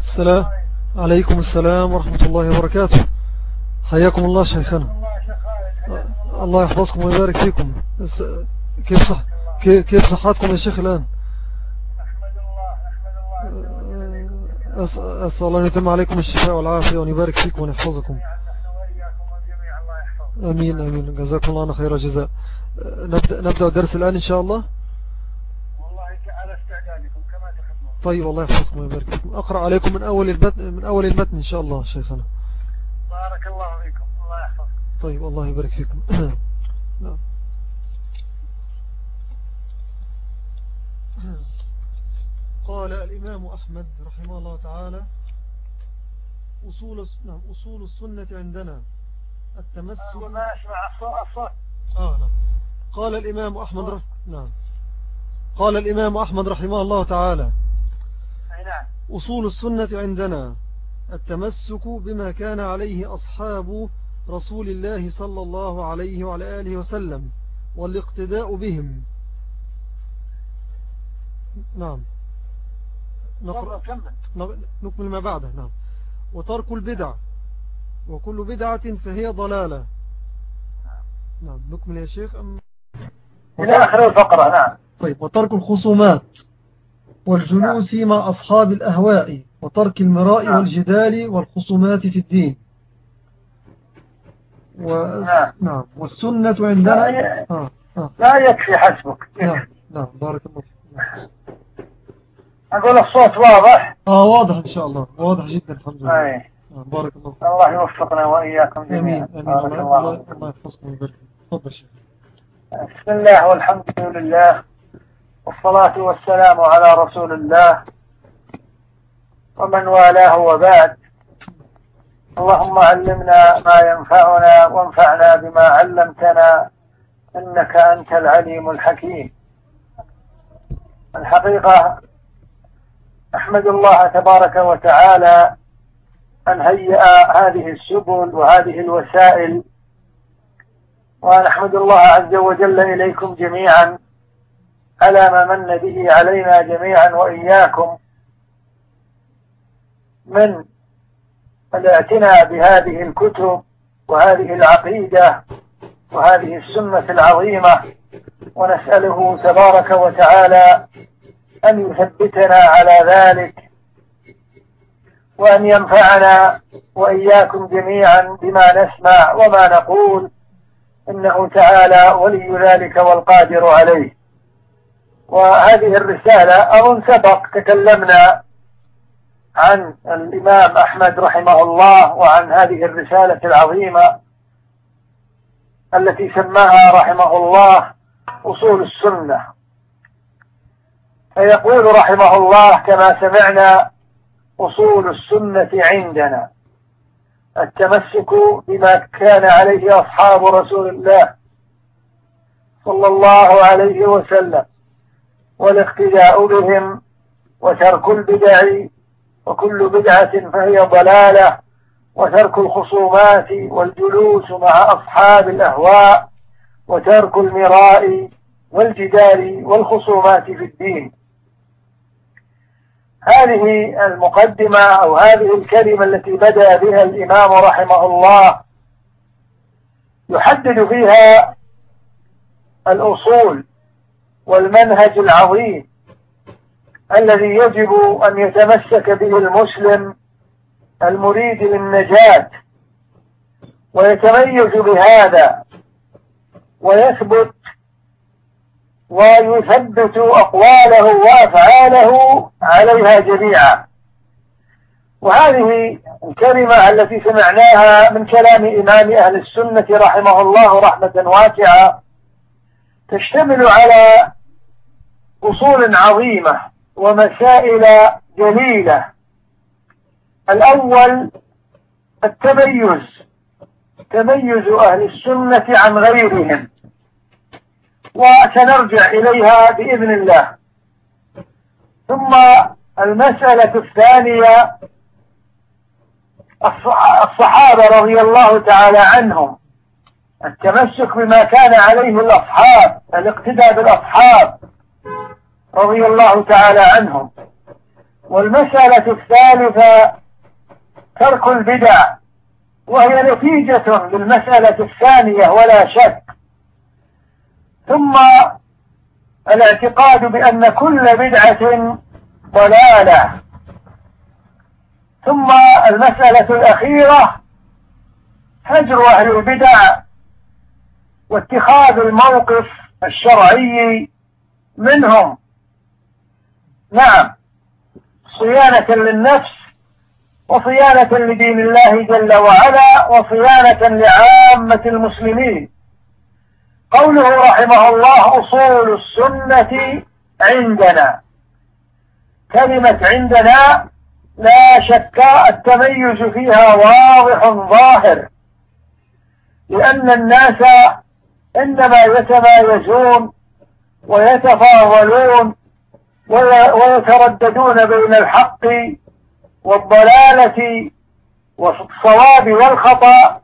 السلام عليكم السلام ورحمة الله وبركاته. حياكم الله شيخنا. الله يحفظكم ويبارك فيكم. كيف صح كيف صحتكم يا شيخ الآن؟ أسأل الله أن يتم عليكم الشفاء والعافية وأن يبارك فيكم وأن يحفظكم. أمين أمين. جزاكم الله خير جزاء. نبدأ, نبدأ الدرس الآن إن شاء الله والله على استعدادكم كما تحبون طيب الله يحفظكم ويبارك فيكم. أقرأ عليكم من أول المتن, من أول المتن إن شاء الله شيخنا. بارك الله فيكم. الله يحفظكم. طيب الله يبارك فيكم. نعم. قال الإمام أحمد رحمه الله تعالى أصول, نعم أصول السنة عندنا التمسك آه نعم. قال الإمام أحمد رح... نعم. قال الإمام أحمد رحمه الله تعالى أصول السنة عندنا التمسك بما كان عليه أصحاب رسول الله صلى الله عليه وعلى آله وسلم والاقتداء بهم. نعم. نقرأ. نكمل ما بعده. نعم. وترك البدع. وكل بدعة فهي ضلالة. نعم. نكمل يا شيخ أم؟ إلى آخر الفقرة نعم. طيب وترك الخصومات. والجلوس. مع أصحاب الأهواء وترك المراء نعم. والجدال والخصومات في الدين. و... نعم. نعم. والسنة عندنا لا, ي... آه. آه. لا يكفي حسبك. نعم. نعم. بارك الله فيك. أقول الصوت واضح؟ آه واضح إن شاء الله. واضح جدا الحمد لله. آه بارك الله فيك. الله يوفقنا وإياكم جميعا. آمين آمين. الله, الله, الله يحفظكم ويبارك تفضل شيخ. بسم الله والحمد لله. والصلاة والسلام على رسول الله ومن والاه وبعد. اللهم علمنا ما ينفعنا وانفعنا بما علمتنا إنك أنت العليم الحكيم. الحقيقة أحمد الله تبارك وتعالى أن هيأ هذه السبل وهذه الوسائل ونحمد الله عز وجل إليكم جميعا على ما من به علينا جميعا وإياكم من الاعتناء بهذه الكتب وهذه العقيدة وهذه السنة العظيمة ونسأله تبارك وتعالى أن يثبتنا على ذلك وأن ينفعنا وإياكم جميعا بما نسمع وما نقول إنه تعالى ولي ذلك والقادر عليه. وهذه الرسالة أظن سبق تكلمنا عن الإمام أحمد رحمه الله وعن هذه الرسالة العظيمة التي سماها رحمه الله أصول السنة. فيقول رحمه الله كما سمعنا أصول السنة عندنا التمسك بما كان عليه أصحاب رسول الله صلى الله عليه وسلم. والاقتداء بهم وترك البدع وكل بدعة فهي ضلالة وترك الخصومات والجلوس مع أصحاب الأهواء وترك المراء والجدال والخصومات في الدين. هذه المقدمة أو هذه الكلمة التي بدأ بها الإمام رحمه الله يحدد فيها الأصول والمنهج العظيم الذي يجب أن يتمسك به المسلم المريد للنجاة ويتميز بهذا ويثبت ويثبت أقواله وأفعاله عليها جميعا. وهذه الكلمة التي سمعناها من كلام إمام أهل السنة رحمه الله رحمة واسعة تشتمل على أصول عظيمة ومسائل جليلة. الأول التميز تميز أهل السنة عن غيرهم. وسنرجع إليها بإذن الله. ثم المسألة الثانية الصحابة رضي الله تعالى عنهم. التمسك بما كان عليه الأصحاب الاقتداء بالأصحاب رضي الله تعالى عنهم. والمسألة الثالثة ترك البدع وهي نتيجة للمسألة الثانية ولا شك. ثم الاعتقاد بأن كل بدعة ضلالة. ثم المسألة الأخيرة هجر أهل البدع واتخاذ الموقف الشرعي منهم. نعم. صيانة للنفس وصيانة لدين الله جل وعلا وصيانة لعامة المسلمين. قوله رحمه الله أصول السنة عندنا. كلمة عندنا لا شك التميز فيها واضح ظاهر لأن الناس إنما يتمايزون ويتفاضلون ويترددون بين الحق والضلالة والصواب والخطأ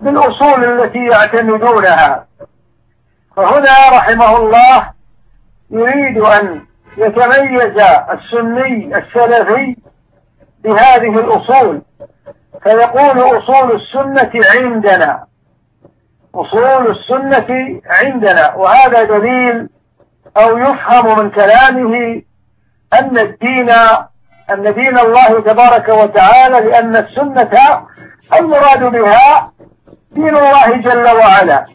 بالأصول التي يعتمدونها. فهنا رحمه الله يريد أن يتميز السني السلفي بهذه الأصول. فيقول أصول السنة عندنا أصول السنة عندنا وهذا دليل أو يفهم من كلامه أن الدين أن دين الله تبارك وتعالى لأن السنة المراد بها دين الله جل وعلا.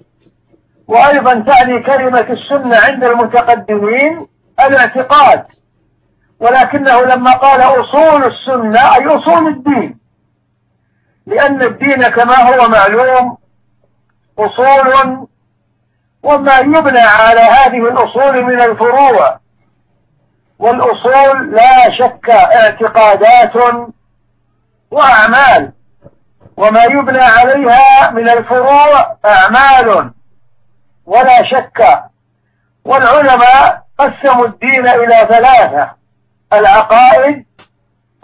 وأيضا تعني كلمة السنة عند المتقدمين الاعتقاد. ولكنه لما قال أصول السنة أي أصول الدين لأن الدين كما هو معلوم أصول وما يبنى على هذه الأصول من الفروع. والأصول لا شك اعتقادات وأعمال وما يبنى عليها من الفروع أعمال ولا شك. والعلماء قسموا الدين إلى ثلاثة العقائد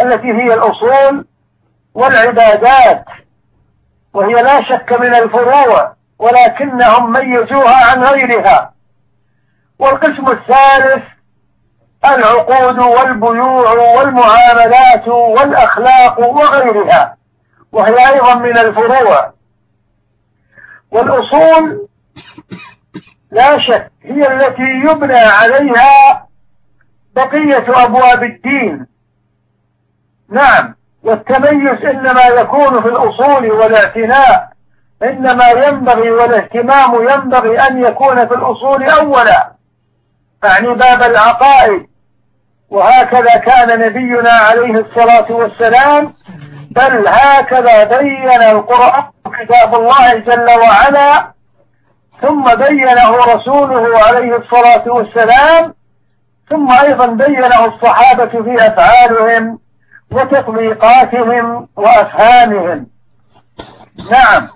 التي هي الأصول والعبادات وهي لا شك من الفروع. ولكنهم ميزوها عن غيرها. والقسم الثالث العقود والبيوع والمعاملات والأخلاق وغيرها وهي أيضا من الفروع. والأصول لا شك هي التي يبنى عليها بقية أبواب الدين. نعم والتميز إنما يكون في الأصول والاعتناء. إنما ينبغي والاهتمام ينبغي أن يكون في الأصول أولا. يعني باب العقائد. وهكذا كان نبينا عليه الصلاة والسلام بل هكذا بين القرآن كتاب الله جل وعلا ثم بينه رسوله عليه الصلاة والسلام ثم أيضا بينه الصحابة في أفعالهم وتطبيقاتهم وأفهامهم. نعم.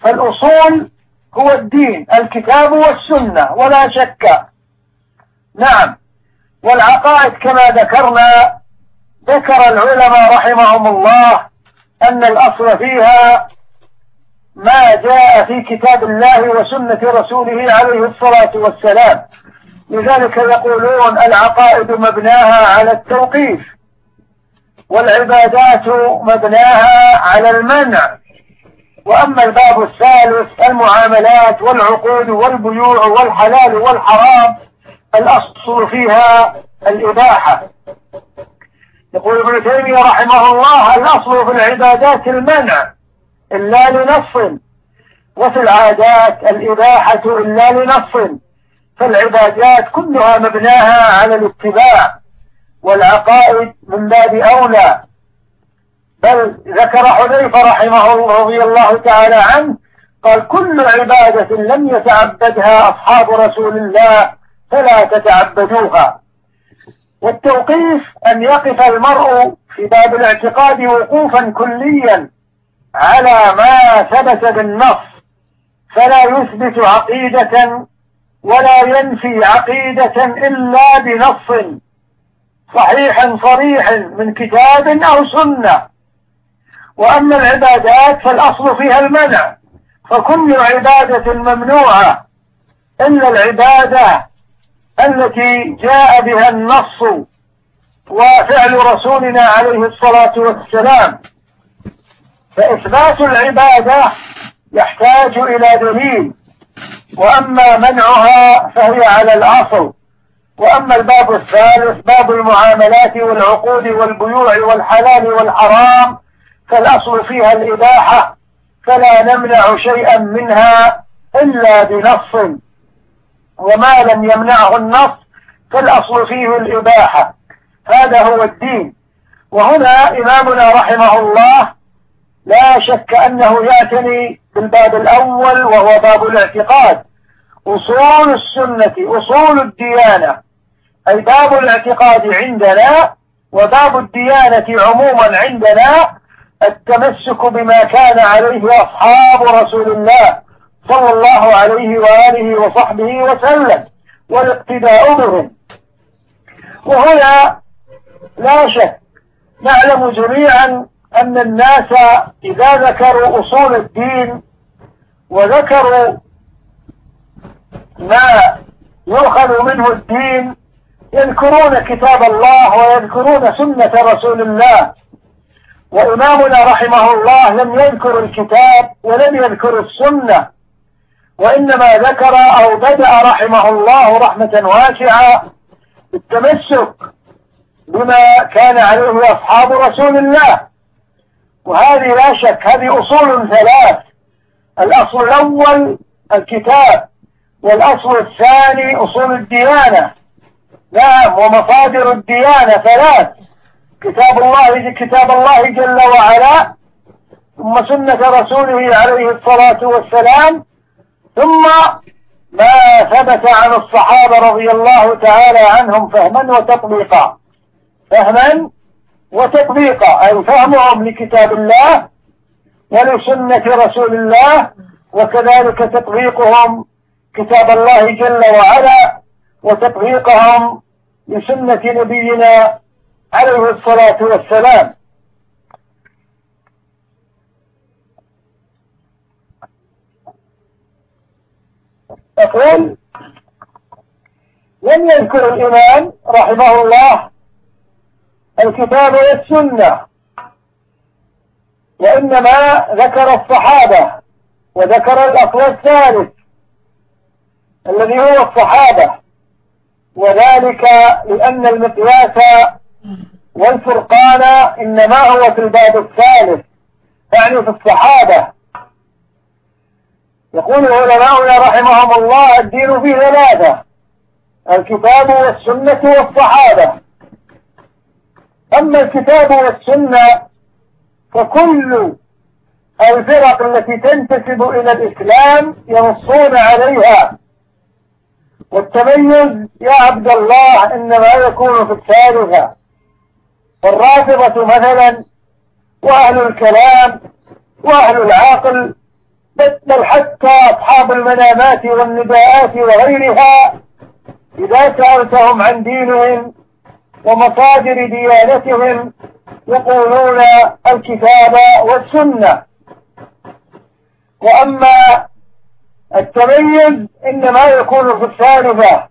فالأصول هو الدين الكتاب والسنة ولا شك. نعم. والعقائد كما ذكرنا ذكر العلماء رحمهم الله أن الأصل فيها ما جاء في كتاب الله وسنة رسوله عليه الصلاة والسلام. لذلك يقولون العقائد مبناها على التوقيف والعبادات مبناها على المنع. وأما الباب الثالث المعاملات والعقود والبيوع والحلال والحرام الأصل فيها الإباحة. يقول ابن تيمية رحمه الله الأصل في العبادات المنع إلا لنص وفي العادات الإباحة إلا لنص. فالعبادات كلها مبناها على الاتباع والعقائد من باب أولى. بل ذكر حذيفة رحمه الله رضي الله تعالى عنه قال كل عبادة لم يتعبدها أصحاب رسول الله فلا تتعبدوها. والتوقيف أن يقف المرء في باب الاعتقاد وقوفا كليا على ما ثبت بالنص فلا يثبت عقيدة ولا ينفي عقيدة إلا بنص صحيح صريح من كتاب أو سنة. وأما العبادات فالأصل فيها المنع. فكل عبادة ممنوعة إلا العبادة التي جاء بها النص وفعل رسولنا عليه الصلاة والسلام. فإثبات العبادة يحتاج إلى دليل. وأما منعها فهي على الأصل. وأما الباب الثالث باب المعاملات والعقود والبيوع والحلال والحرام فالأصل فيها الإباحة فلا نمنع شيئا منها إلا بنص وما لم يمنعه النص فالأصل فيه الإباحة. هذا هو الدين. وهنا إمامنا رحمه الله لا شك أنه يعتني بالباب الأول وهو باب الاعتقاد. أصول السنة أصول الديانة أي باب الاعتقاد عندنا وباب الديانة عموما عندنا التمسك بما كان عليه أصحاب رسول الله صلى الله عليه وآله وصحبه وسلم والاقتداء بهم. وهنا لا شك نعلم جميعا أن الناس إذا ذكروا أصول الدين وذكروا ما يؤخذ منه الدين يذكرون كتاب الله ويذكرون سنة رسول الله وإمامنا رحمه الله لم يذكر الكتاب ولم يذكر السنة وإنما ذكر أو بدأ رحمه الله رحمة واسعة بالتمسك بما كان عليه أصحاب رسول الله. وهذه لا شك هذه أصول ثلاث الأصل الأول الكتاب والأصل الثاني أصول الديانة. نعم ومصادر الديانة ثلاث. كتاب الله كتاب الله جل وعلا ثم سنة رسوله عليه الصلاة والسلام ثم ما ثبت عن الصحابة رضي الله تعالى عنهم فهما وتطبيقا. فهما وتطبيقا أي فهمهم لكتاب الله ولسنة رسول الله وكذلك تطبيقهم كتاب الله جل وعلا وتطبيقهم لسنة نبينا عليه الصلاة والسلام. أقول لم يذكر الإمام رحمه الله الكتاب والسنة وإنما ذكر الصحابة وذكر الأصل الثالث الذي هو الصحابة وذلك لأن المقياس والفرقان إنما هو في الباب الثالث يعني في الصحابة. يقول علماؤنا رحمهم الله الدين فيه ثلاثة الكتاب والسنة والصحابة. أما الكتاب والسنة فكل الفرق التي تنتسب إلى الإسلام ينصون عليها. والتميز يا عبد الله إنما يكون في الثالثة. والرافضة مثلا وأهل الكلام وأهل العقل بل حتى أصحاب المنامات والنداءات وغيرها إذا سألتهم عن دينهم ومصادر ديانتهم يقولون الكتاب والسنة. وأما التميز إنما يكون في الثالثة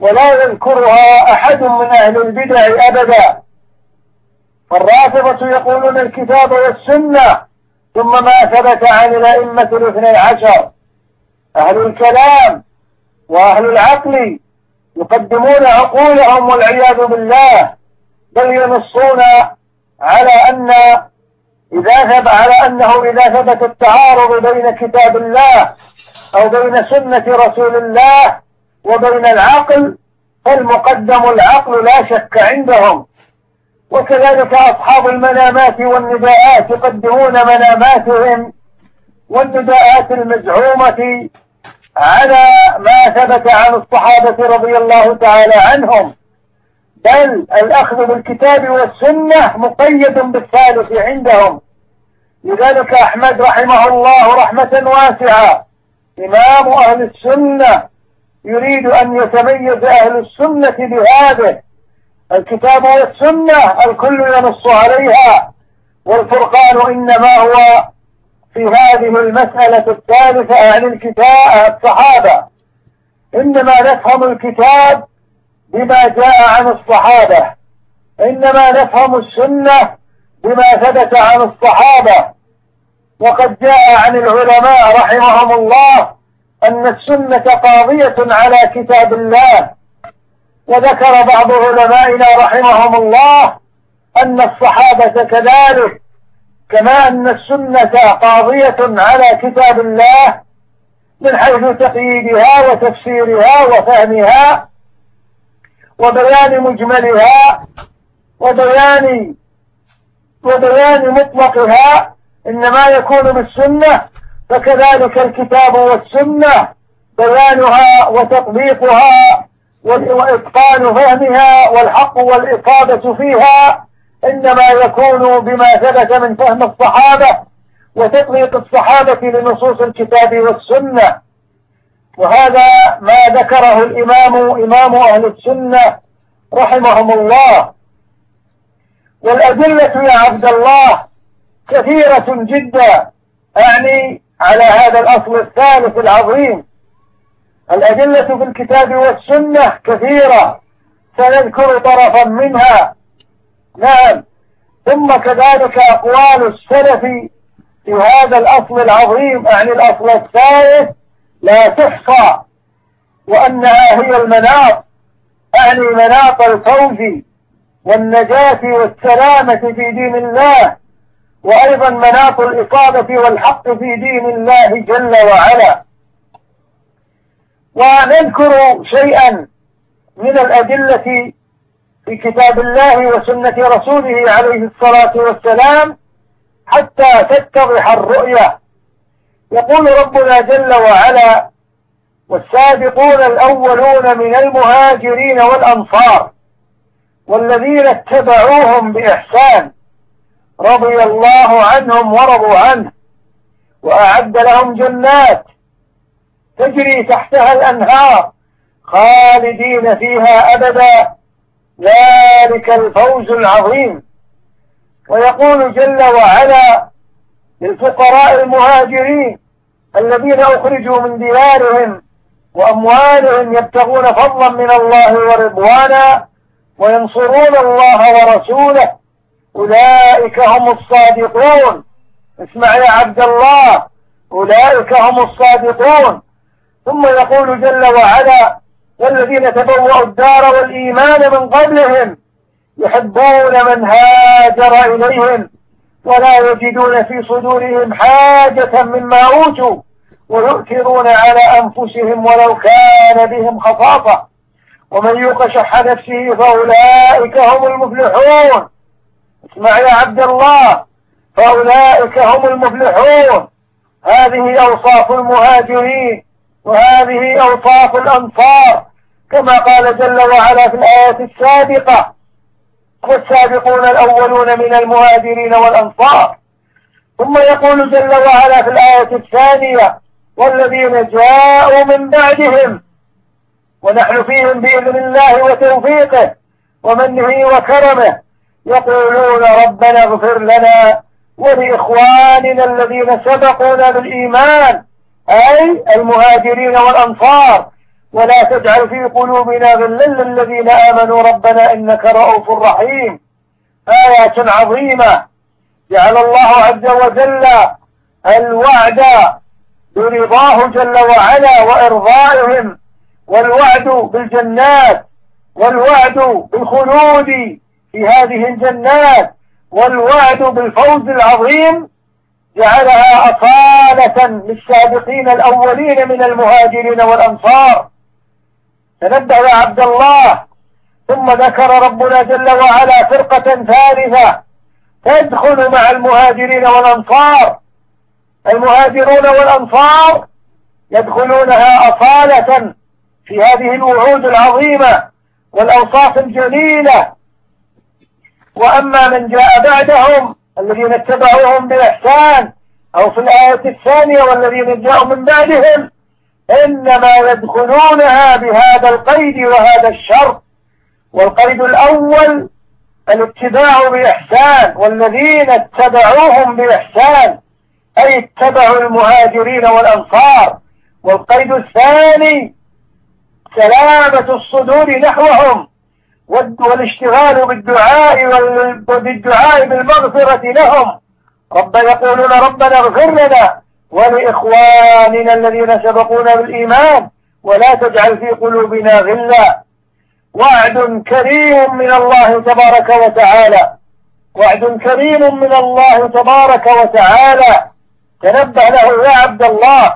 ولا يذكرها أحد من أهل البدع أبدا. فالرافضة يقولون الكتاب والسنة ثم ما ثبت عن الأئمة الاثني عشر. أهل الكلام وأهل العقل يقدمون عقولهم والعياذ بالله بل ينصون على أن إذا ثبت على أنه إذا ثبت التعارض بين كتاب الله أو بين سنة رسول الله وبين العقل فالمقدم العقل لا شك عندهم. وكذلك أصحاب المنامات والنداءات يقدمون مناماتهم والنداءات المزعومة على ما ثبت عن الصحابة رضي الله تعالى عنهم. بل الأخذ بالكتاب والسنة مقيد بالثالث عندهم. لذلك أحمد رحمه الله رحمة واسعة. إمام أهل السنة يريد أن يتميز أهل السنة بهذا الكتاب والسنة الكل ينص عليها. والفرقان إنما هو في هذه المسألة الثالثة عن الكتاب الصحابة. إنما نفهم الكتاب بما جاء عن الصحابة. إنما نفهم السنة بما ثبت عن الصحابة. وقد جاء عن العلماء رحمهم الله أن السنة قاضية على كتاب الله. وذكر بعض علمائنا رحمهم الله أن الصحابة كذلك كما أن السنة قاضية على كتاب الله من حيث تقييدها وتفسيرها وفهمها وبيان مجملها وبيان وبيان مطلقها إنما يكون بالسنة فكذلك الكتاب والسنة بيانها وتطبيقها وإتقان فهمها والحق والإصابة فيها إنما يكون بما ثبت من فهم الصحابة وتطبيق الصحابة لنصوص الكتاب والسنة. وهذا ما ذكره الإمام إمام أهل السنة رحمهم الله. والأدلة يا عبد الله كثيرة جدا أعني على هذا الأصل الثالث العظيم. الأدلة في الكتاب والسنة كثيرة. سنذكر طرفا منها. نعم. ثم كذلك أقوال السلف في هذا الأصل العظيم يعني الأصل الثالث لا تحصى وأنها هي المناط أعني مناط الفوز والنجاة والسلامة في دين الله وأيضا مناط الإصابة والحق في دين الله جل وعلا. ونذكر شيئا من الأدلة في كتاب الله وسنة رسوله عليه الصلاة والسلام حتى تتضح الرؤية. يقول ربنا جل وعلا والسابقون الأولون من المهاجرين والأنصار والذين اتبعوهم بإحسان رضي الله عنهم ورضوا عنه وأعد لهم جنات تجري تحتها الأنهار خالدين فيها أبدا. ذلك الفوز العظيم. ويقول جل وعلا للفقراء المهاجرين الذين أخرجوا من ديارهم وأموالهم يبتغون فضلا من الله ورضوانا وينصرون الله ورسوله. أولئك هم الصادقون. اسمع يا عبد الله. أولئك هم الصادقون. ثم يقول جل وعلا والذين تبوأوا الدار والإيمان من قبلهم يحبون من هاجر إليهم ولا يجدون في صدورهم حاجة مما أوتوا ويؤثرون على أنفسهم ولو كان بهم خصاصة. ومن يوق شح نفسه فأولئك هم المفلحون. اسمع يا عبد الله فأولئك هم المفلحون. هذه أوصاف المهاجرين. وهذه أوصاف الأنصار كما قال جل وعلا في الآية السابقة والسابقون الأولون من المهاجرين والأنصار. ثم يقول جل وعلا في الآية الثانية والذين جاءوا من بعدهم. ونحن فيهم بإذن الله وتوفيقه ومنه وكرمه. يقولون ربنا اغفر لنا ولإخواننا الذين سبقونا بالإيمان. أي المهاجرين والأنصار. ولا تجعل في قلوبنا غلا للذين آمنوا ربنا إنك رؤوف رحيم. آيات عظيمة. جعل الله عز وجل الوعد برضاه جل وعلا وإرضائهم. والوعد بالجنات. والوعد بالخلود في هذه الجنات. والوعد بالفوز العظيم جعلها أصالة للسابقين الأولين من المهاجرين والأنصار. تنبه يا عبد الله. ثم ذكر ربنا جل وعلا فرقة ثالثة تدخل مع المهاجرين والأنصار. المهاجرون والأنصار يدخلونها أصالة في هذه الوعود العظيمة والأوصاف الجليلة. وأما من جاء بعدهم الذين اتبعوهم بإحسان أو في الآية الثانية والذين جاءوا من بعدهم إنما يدخلونها بهذا القيد وهذا الشرط. والقيد الأول الاتباع بإحسان والذين اتبعوهم بإحسان أي اتبعوا المهاجرين والأنصار. والقيد الثاني سلامة الصدور نحوهم والاشتغال بالدعاء وبالدعاء بالمغفرة لهم. رب يقولون ربنا اغفر لنا ولإخواننا الذين سبقونا بالإيمان ولا تجعل في قلوبنا غلا. وعد كريم من الله تبارك وتعالى. وعد كريم من الله تبارك وتعالى. تنبه له يا عبد الله.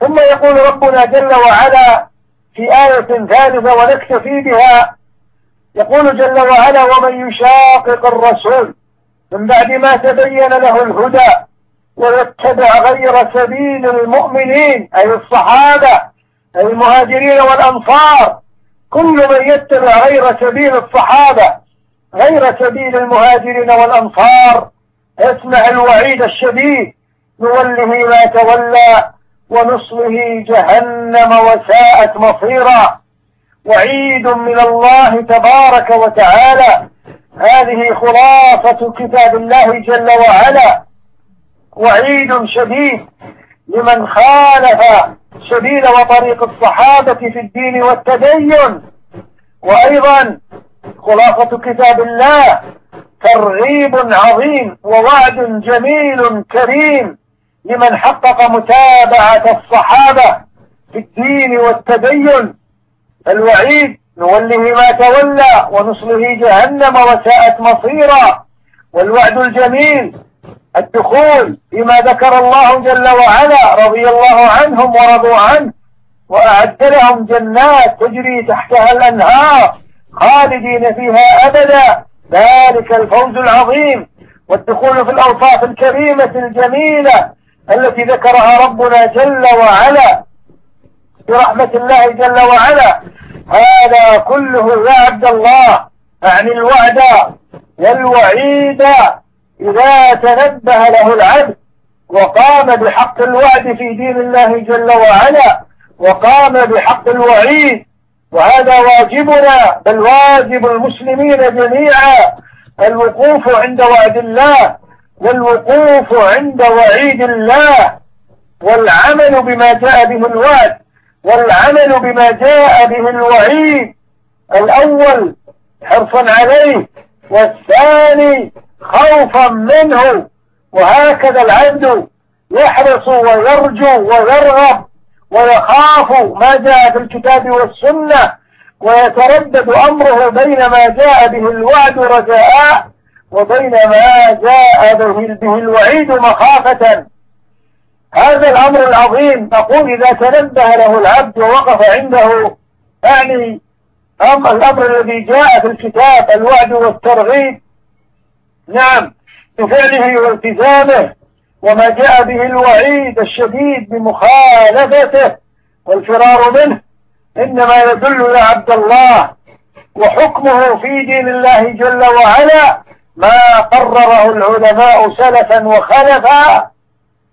ثم يقول ربنا جل وعلا في آية ثالثة ونكتفي بها يقول جل وعلا ومن يشاقق الرسول من بعد ما تبين له الهدى ويتبع غير سبيل المؤمنين أي الصحابة أي المهاجرين والأنصار كل من يتبع غير سبيل الصحابة غير سبيل المهاجرين والأنصار اسمع الوعيد الشديد نوله ما تولى ونصله جهنم وساءت مصيرا. وعيد من الله تبارك وتعالى. هذه خلاصة كتاب الله جل وعلا. وعيد شديد لمن خالف سبيل وطريق الصحابة في الدين والتدين. وأيضا خلاصة كتاب الله ترغيب عظيم ووعد جميل كريم لمن حقق متابعة الصحابة في الدين والتدين. الوعيد نوله ما تولى ونصله جهنم وساءت مصيرا. والوعد الجميل الدخول فيما ذكر الله جل وعلا رضي الله عنهم ورضوا عنه وأعد لهم جنات تجري تحتها الأنهار خالدين فيها أبدا. ذلك الفوز العظيم. والدخول في الأوصاف الكريمة الجميلة التي ذكرها ربنا جل وعلا. برحمة الله جل وعلا. هذا كله يا عبد الله. يعني الوعد والوعيد إذا تنبه له العبد وقام بحق الوعد في دين الله جل وعلا وقام بحق الوعيد. وهذا واجبنا بل واجب المسلمين جميعا. الوقوف عند وعد الله والوقوف عند وعيد الله. والعمل بما جاء به الوعد. والعمل بما جاء به الوعيد. الأول حرصا عليه والثاني خوفا منه. وهكذا العبد يحرص ويرجو ويرغب ويخاف ما جاء في الكتاب والسنة ويتردد أمره بين ما جاء به الوعد رجاء وبين ما جاء به الوعيد مخافة. هذا الأمر العظيم. نقول إذا تنبه له العبد ووقف عنده يعني الأمر الذي جاء في الكتاب الوعد والترغيب نعم بفعله والتزامه وما جاء به الوعيد الشديد بمخالفته والفرار منه إنما يدل عبد الله وحكمه في دين الله جل وعلا. ما قرره العلماء سلفا وخلفا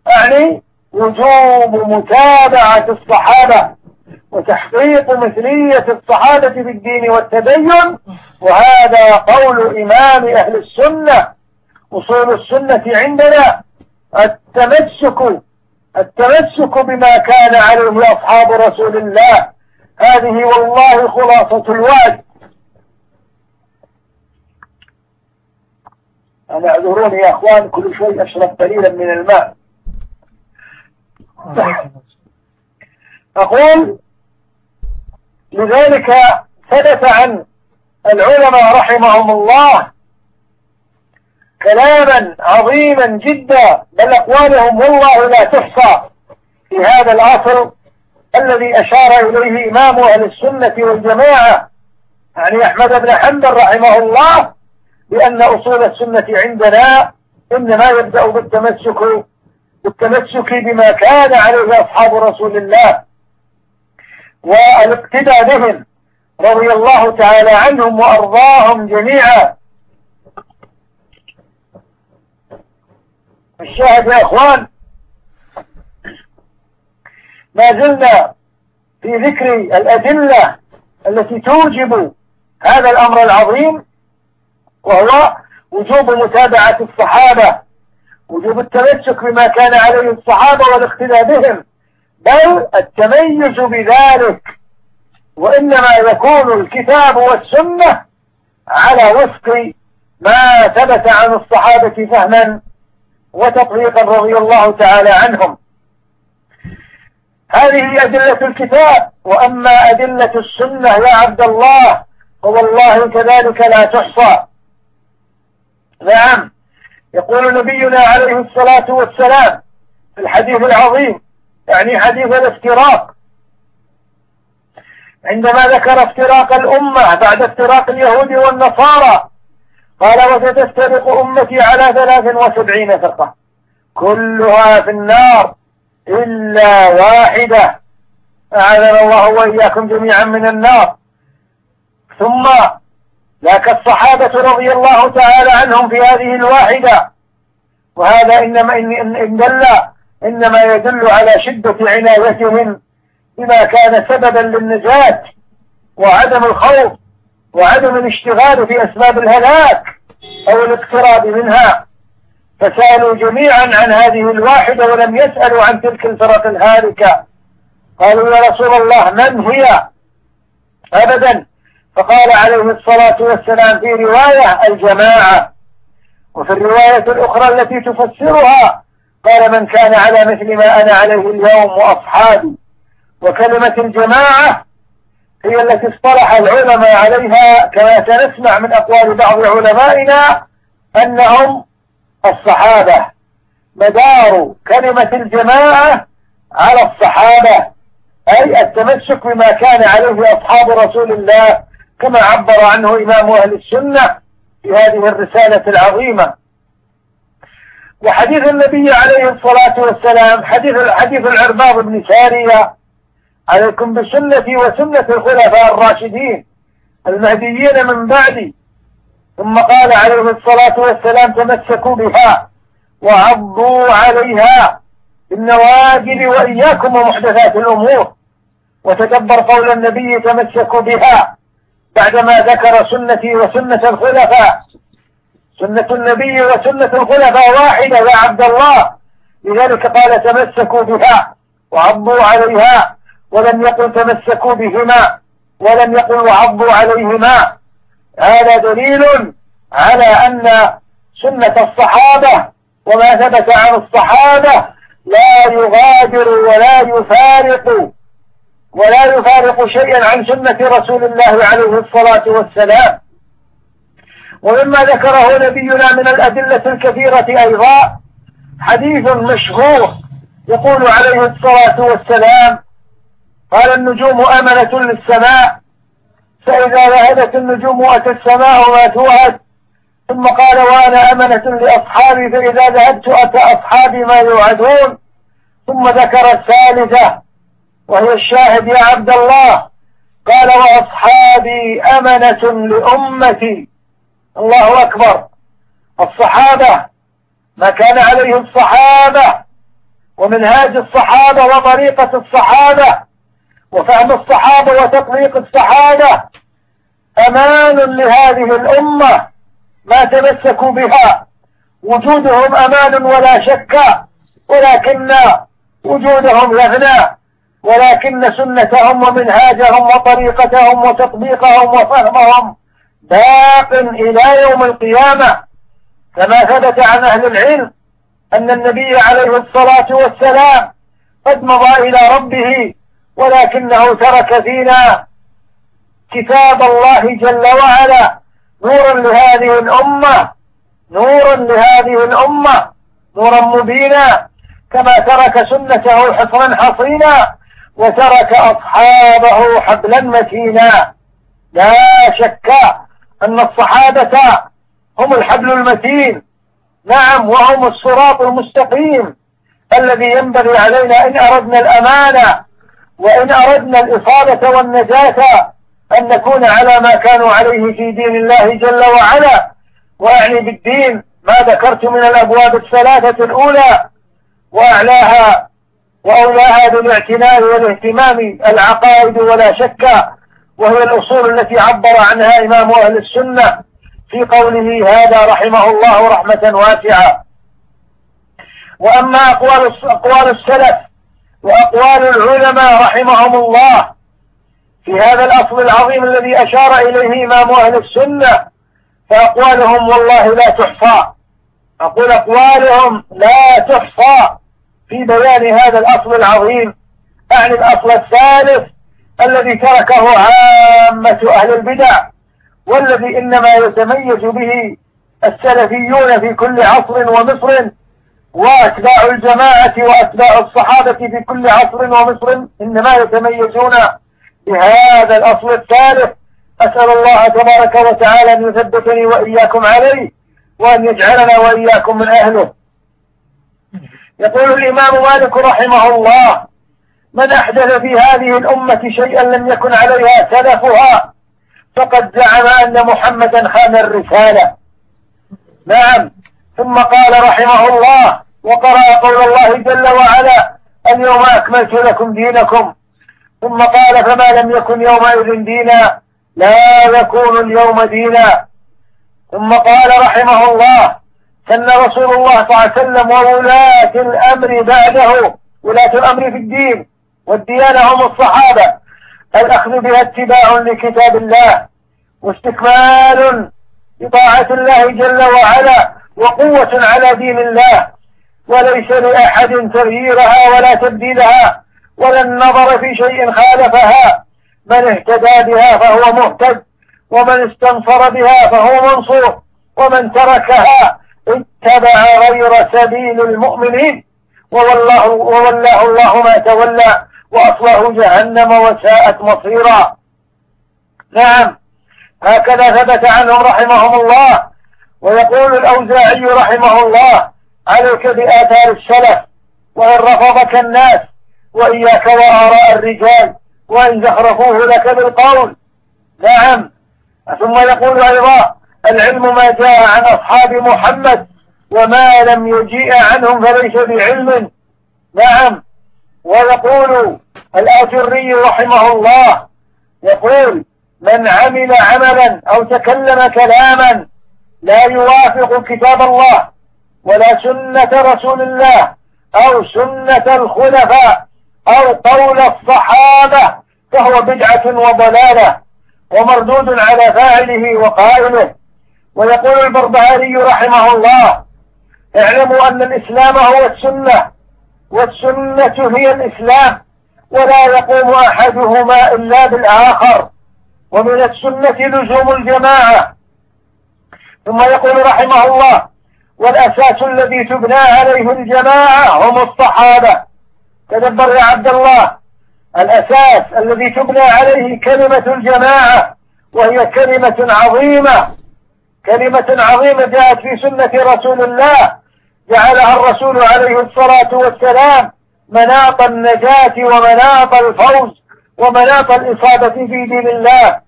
يعني وجوب متابعة الصحابة وتحقيق مثلية الصحابة في الدين والتدين وهذا قول إمام أهل السنة أصول السنة عندنا التمسك التمسك بما كان عليه أصحاب رسول الله. هذه والله خلاصة الوعد. أنا أعذروني يا أخوان كل شوي أشرب قليلا من الماء. أقول لذلك ثبت عن العلماء رحمهم الله كلاما عظيما جدا بل أقوالهم والله لا تحصى في هذا العصر الذي أشار إليه إمام أهل السنة والجماعة يعني أحمد بن حنبل رحمه الله بأن أصول السنة عندنا إنما يبدأ بالتمسك بالتمسك بما كان عليه أصحاب رسول الله والاقتداء بهم رضي الله تعالى عنهم وأرضاهم جميعا. الشاهد يا أخوان ما زلنا في ذكر الأدلة التي توجب هذا الأمر العظيم وهو وجوب متابعة الصحابة وجوب التمسك بما كان عليه الصحابة والاقتداء بهم بل التميز بذلك وإنما يكون الكتاب والسنة على وفق ما ثبت عن الصحابة فهما وتطبيقا رضي الله تعالى عنهم. هذه أدلة الكتاب وأما أدلة السنة يا عبد الله فوالله كذلك لا تحصى. نعم. يقول نبينا عليه الصلاة والسلام في الحديث العظيم يعني حديث الافتراق. عندما ذكر افتراق الأمة بعد افتراق اليهود والنصارى قال وستفترق أمتي على ثلاث وسبعين فرقة كلها في النار إلا واحدة. أعاذنا الله وإياكم جميعا من النار. ثم ذاك الصحابة رضي الله تعالى عنهم في هذه الواحدة. وهذا إنما إن دل إنما يدل على شدة عنايتهم بما كان سببا للنجاة وعدم الخوف وعدم الاشتغال في أسباب الهلاك أو الاقتراب منها. فسألوا جميعا عن هذه الواحدة ولم يسألوا عن تلك الفرق الهالكة. قالوا يا رسول الله من هي؟ أبدا. فقال عليه الصلاة والسلام في رواية الجماعة وفي الرواية الأخرى التي تفسرها قال من كان على مثل ما أنا عليه اليوم وأصحابي. وكلمة الجماعة هي التي اصطلح العلماء عليها كما سنسمع من أقوال بعض علمائنا أنهم الصحابة. مدار كلمة الجماعة على الصحابة أي التمسك بما كان عليه أصحاب رسول الله كما عبر عنه إمام أهل السنة في هذه الرسالة العظيمة. وحديث النبي عليه الصلاة والسلام حديث حديث العرباض بن سارية عليكم بسنتي وسنة الخلفاء الراشدين المهديين من بعدي. ثم قال عليه الصلاة والسلام تمسكوا بها وعضوا عليها بالنواجذ وإياكم ومحدثات الأمور. وتدبر قول النبي تمسكوا بها بعدما ذكر سنتي وسنة الخلفاء سنة النبي وسنة الخلفاء واحدة يا عبد الله. لذلك قال تمسكوا بها وعضوا عليها ولم يقل تمسكوا بهما ولم يقل وعضوا عليهما هذا دليل على أن سنة الصحابة وما ثبت عن الصحابة لا يغادر ولا يفارق ولا يفارق شيئا عن سنة رسول الله عليه الصلاة والسلام. ومما ذكره نبينا من الأدلة الكثيرة أيضا حديث مشهور يقول عليه الصلاة والسلام قال النجوم أمنة للسماء فإذا ذهبت النجوم أتى السماء ما توعد ثم قال وأنا أمنة لأصحابي فإذا ذهبت أتى أصحابي ما يوعدون. ثم ذكر الثالثة وهي الشاهد يا عبد الله. قال وأصحابي أمنة لأمتي. الله أكبر. الصحابة ما كان عليه الصحابة ومنهاج الصحابة وطريقة الصحابة. وفهم الصحابة وتطبيق الصحابة. أمان لهذه الأمة. ما تمسكوا بها. وجودهم أمان ولا شك. ولكن وجودهم يغنى ولكن سنتهم ومنهاجهم وطريقتهم وتطبيقهم وفهمهم باق إلى يوم القيامة. كما ثبت عن أهل العلم أن النبي عليه الصلاة والسلام قد مضى إلى ربه ولكنه ترك فينا كتاب الله جل وعلا. نورا لهذه الأمة نورا لهذه الأمة نورا مبينا. كما ترك سنته حصنا حصينا وترك أصحابه حبلا متينا لا شك أن الصحابة هم الحبل المتين. نعم وهم الصراط المستقيم الذي ينبغي علينا إن أردنا الأمانة وإن أردنا الإصابة والنجاة أن نكون على ما كانوا عليه في دين الله جل وعلا. وأعني بالدين ما ذكرت من الأبواب الثلاثة الأولى وأعلاها وأولاها بالاعتناء والاهتمام العقائد ولا شك وهي الأصول التي عبر عنها إمام أهل السنة في قوله هذا رحمه الله رحمة واسعة. وأما أقوال أقوال السلف وأقوال العلماء رحمهم الله في هذا الأصل العظيم الذي أشار إليه إمام أهل السنة فأقوالهم والله لا تحصى. أقول أقوالهم لا تحصى. في بيان هذا الأصل العظيم أعني الأصل الثالث الذي تركه عامة أهل البدع والذي إنما يتميز به السلفيون في كل عصر ومصر وأتباع الجماعة وأتباع الصحابة في كل عصر ومصر إنما يتميزون بهذا الأصل الثالث. أسأل الله تبارك وتعالى أن يثبتني وإياكم عليه وأن يجعلنا وإياكم من أهله. يقول الإمام مالك رحمه الله من أحدث في هذه الأمة شيئا لم يكن عليها سلفها فقد زعم أن محمدا خان الرسالة. نعم. ثم قال رحمه الله وقرأ قول الله جل وعلا اليوم أكملت لكم دينكم. ثم قال فما لم يكن يومئذ دينا لا يكون اليوم دينا. ثم قال رحمه الله سن رسول الله صلى الله عليه وسلم وولاة الأمر بعده ولاة الأمر في الدين والديانة هم الصحابة. الأخذ بها اتباع لكتاب الله واستكمال بطاعة الله جل وعلا وقوة على دين الله. وليس لأحد تغييرها ولا تبديلها ولا النظر في شيء خالفها. من اهتدى بها فهو مهتد ومن استنصر بها فهو منصور ومن تركها اتبع غير سبيل المؤمنين. وولاه, وولاه الله ما تولى وأصله جهنم وساءت مصيرا. نعم. هكذا ثبت عنهم رحمهم الله. ويقول الأوزاعي رحمه الله عليك بآثار السلف وإن رفضك الناس وإياك وآراء الرجال وإن زخرفوه لك بالقول. نعم. ثم يقول أيضا العلم ما جاء عن أصحاب محمد وما لم يجيء عنهم فليس بعلم. نعم. ويقول الآجري رحمه الله يقول من عمل عملا أو تكلم كلاما لا يوافق كتاب الله ولا سنة رسول الله أو سنة الخلفاء أو قول الصحابة فهو بدعة وضلالة ومردود على فاعله وقائله. ويقول البربهاري رحمه الله اعلموا أن الإسلام هو السنة والسنة هي الإسلام ولا يقوم أحدهما إلا بالآخر ومن السنة لزوم الجماعة. ثم يقول رحمه الله والأساس الذي تبنى عليه الجماعة هم الصحابة. تدبر يا عبد الله الأساس الذي تبنى عليه كلمة الجماعة وهي كلمة عظيمة. كلمة عظيمة جاءت في سنة رسول الله جعلها الرسول عليه الصلاة والسلام مناط النجاة ومناط الفوز ومناط الإصابة في دين الله.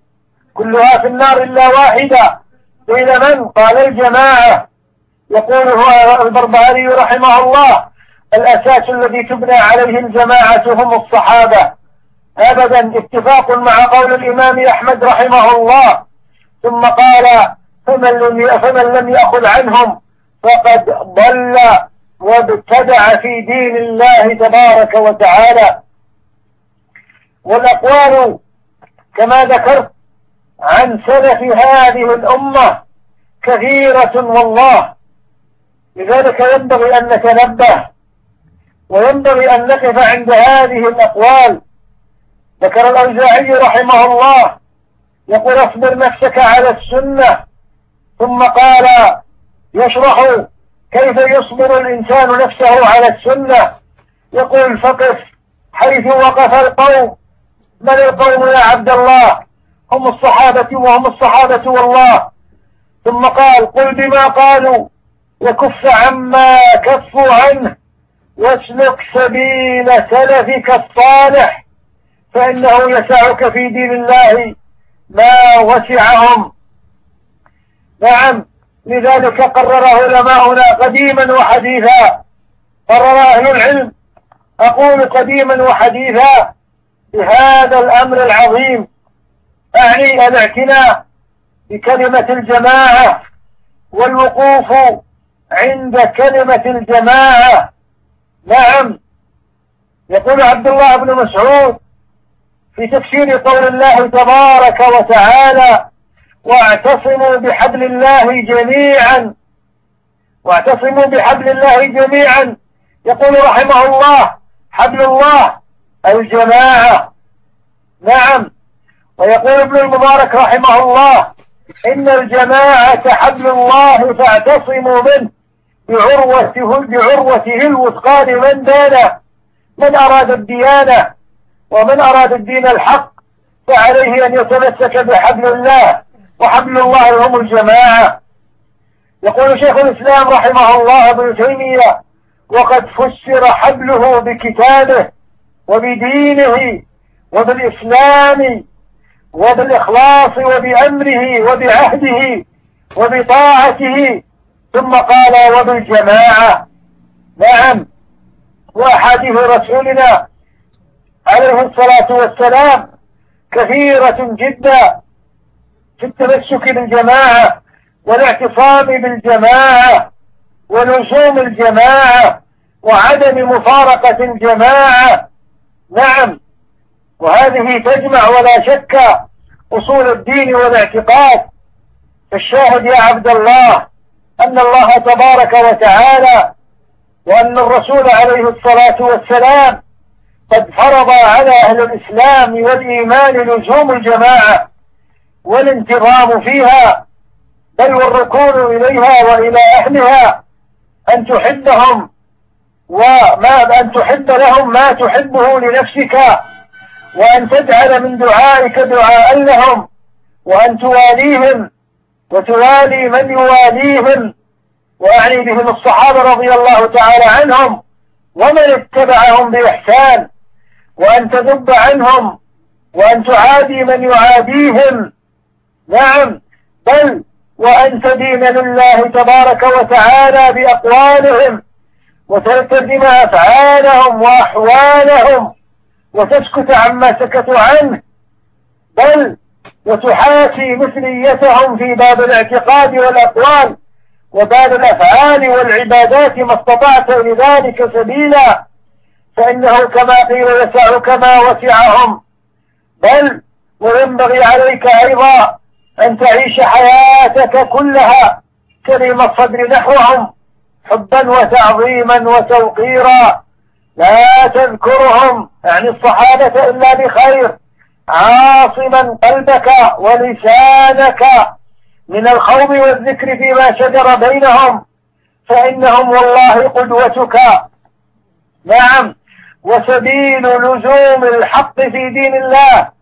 كلها في النار إلا واحدة. قيل من؟ قال الجماعة. يقول هو البربهاري رحمه الله الأساس الذي تبنى عليه الجماعة هم الصحابة. أبدا اتفاق مع قول الإمام أحمد رحمه الله. ثم قال فمن لم فمن لم يأخذ عنهم فقد ضل وابتدع في دين الله تبارك وتعالى. والأقوال كما ذكرت عن سلف هذه الأمة كثيرة والله. لذلك ينبغي أن نتنبه وينبغي أن نقف عند هذه الأقوال. ذكر الأوزاعي رحمه الله يقول اصبر نفسك على السنة ثم قال يشرح كيف يصبر الإنسان نفسه على السنة. يقول فقف حيث وقف القوم من القوم يا عبد الله؟ هم الصحابة وهم الصحابة والله. ثم قال قل بما قالوا وكف عما كفوا عنه واسلك سبيل سلفك الصالح فإنه يسعك في دين الله ما وسعهم. نعم لذلك قرر علماؤنا قديما وحديثا. قرر أهل العلم أقول قديما وحديثا بهذا الأمر العظيم. أعني الاعتناء بكلمة الجماعة والوقوف عند كلمة الجماعة. نعم يقول عبد الله بن مسعود في تفسير قول الله تبارك وتعالى واعتصموا بحبل الله جميعا. واعتصموا بحبل الله جميعا. يقول رحمه الله حبل الله الجماعة. نعم. ويقول ابن المبارك رحمه الله إن الجماعة حبل الله فاعتصموا منه بعروته, بعروته الوثقى من دانه. من أراد الديانة ومن أراد الدين الحق فعليه أن يتمسك بحبل الله. وحبل الله هم الجماعة. يقول شيخ الإسلام رحمه الله ابن تيمية وقد فسر حبله بكتابه وبدينه وبالإسلام وبالإخلاص وبأمره وبعهده وبطاعته ثم قال وبالجماعة. نعم. وأحاديث رسولنا عليه الصلاة والسلام كثيرة جدا. في التمسك بالجماعة والاعتصام بالجماعة ولزوم الجماعة وعدم مفارقة الجماعة. نعم وهذه تجمع ولا شك أصول الدين والاعتقاد. فالشاهد يا عبد الله أن الله تبارك وتعالى وأن الرسول عليه الصلاة والسلام قد فرض على أهل الإسلام والإيمان لزوم الجماعة. والانتظام فيها بل والركون إليها وإلى أهلها أن تحبهم وما أن تحب لهم ما تحبه لنفسك وأن تجعل من دعائك دعاء لهم وأن تواليهم وتوالي من يواليهم وأعني بهم الصحابة رضي الله تعالى عنهم ومن اتبعهم بإحسان وأن تذب عنهم وأن تعادي من يعاديهم. نعم. بل وأن تدين لله تبارك وتعالى بأقوالهم وتلتزم أفعالهم وأحوالهم وتسكت عما سكتوا عنه. بل وتحاكي مثليتهم في باب الاعتقاد والأقوال وباب الأفعال والعبادات ما استطعت لذلك سبيلا. فإنه كما قيل يسعك ما وسعهم. بل وينبغي عليك أيضا أن تعيش حياتك كلها كريم الصدر نحوهم حبا وتعظيما وتوقيرا. لا تذكرهم يعني الصحابة إلا بخير. عاصما قلبك ولسانك من الخوض والذكر فيما شجر بينهم. فإنهم والله قدوتك. نعم وسبيل لزوم الحق في دين الله.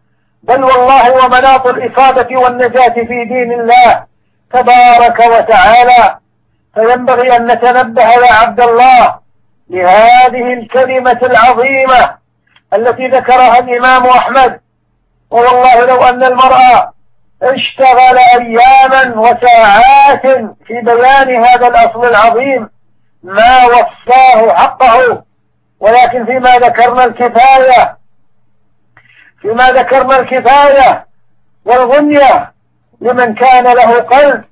بل والله ومناط الإفادة والنجاة في دين الله تبارك وتعالى. فينبغي أن نتنبه يا عبد الله لهذه الكلمة العظيمة التي ذكرها الإمام أحمد. والله لو أن المرأة اشتغل أياما وساعات في بيان هذا الأصل العظيم ما وفاه حقه. ولكن فيما ذكرنا الكفاية فيما ذكرنا الكفاية والغنية لمن كان له قلب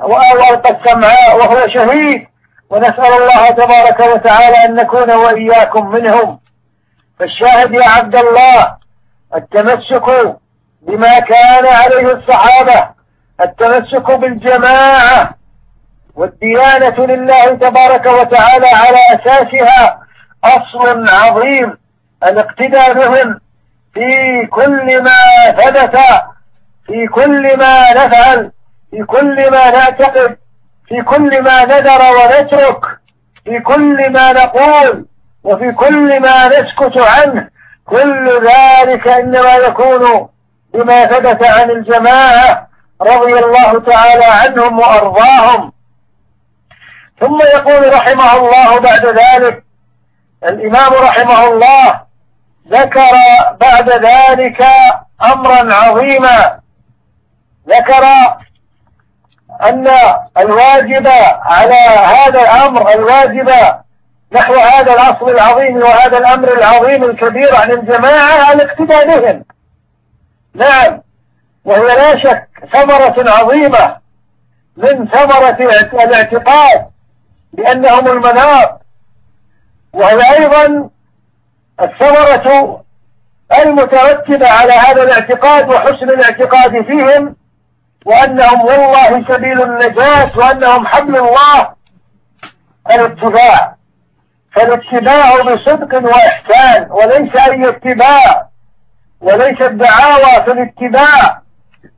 أو ألقى السمعاء وهو شهيد. ونسأل الله تبارك وتعالى أن نكون وإياكم منهم. فالشاهد يا عبد الله التمسك بما كان عليه الصحابة التمسك بالجماعة والديانة لله تبارك وتعالى على أساسها أصل عظيم الاقتداء بهم. في كل ما ثبت في كل ما نفعل في كل ما نعتقد في كل ما ندر ونترك في كل ما نقول وفي كل ما نسكت عنه. كل ذلك إنما يكون بما ثبت عن الجماعة رضي الله تعالى عنهم وأرضاهم. ثم يقول رحمه الله بعد ذلك الإمام رحمه الله ذكر بعد ذلك أمرا عظيما. ذكر أن الواجب على هذا الأمر الواجب نحو هذا الأصل العظيم وهذا الأمر العظيم الكبير عن الجماعة الاقتداء بهم نعم وهي لا شك ثمرة عظيمة من ثمرة الاعتقاد بأنهم المناط وهي أيضا الثمرة المترتبة على هذا الاعتقاد وحسن الاعتقاد فيهم وأنهم والله سبيل النجاة وأنهم حبل الله الاتباع. فالاتباع بصدق وإحسان وليس أي اتباع وليس الدعاوى في الاتباع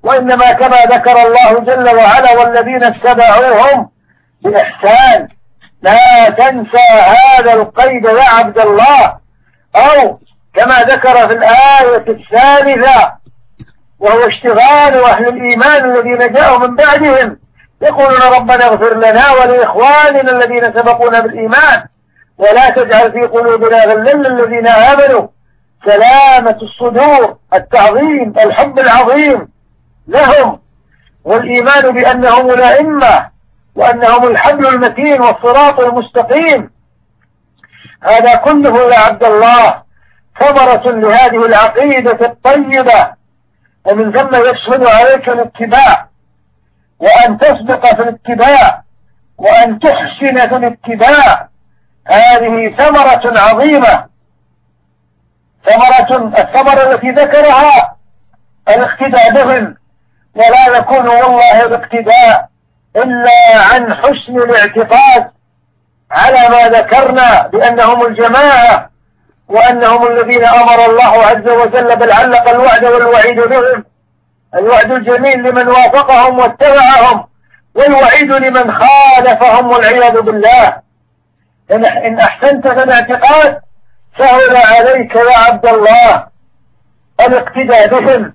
وإنما كما ذكر الله جل وعلا والذين اتبعوهم بإحسان. لا تنسى هذا القيد يا عبد الله. أو كما ذكر في الآية الثالثة وهو اشتغال أهل الإيمان الذين جاءوا من بعدهم. يقولون ربنا اغفر لنا ولإخواننا الذين سبقونا بالإيمان ولا تجعل في قلوبنا غلا للذين آمنوا. سلامة الصدور التعظيم الحب العظيم لهم. والإيمان بأنهم الأئمة وأنهم الحبل المتين والصراط المستقيم. هذا كله يا عبد الله ثمرة لهذه العقيدة الطيبة. ومن ثم يسهل عليك الاتباع وأن تصدق في الاتباع وأن تحسن في الاتباع. هذه ثمرة عظيمة. ثمرة الثمرة التي ذكرها الاقتداء بهم. ولا يكون والله الاقتداء إلا عن حسن الاعتقاد. على ما ذكرنا بأنهم الجماعة وأنهم الذين أمر الله عز وجل بل علق الوعد والوعيد بهم. الوعد الجميل لمن وافقهم واتبعهم والوعيد لمن خالفهم والعياذ بالله. إن أحسنت في الاعتقاد سهل عليك يا عبد الله الاقتداء بهم.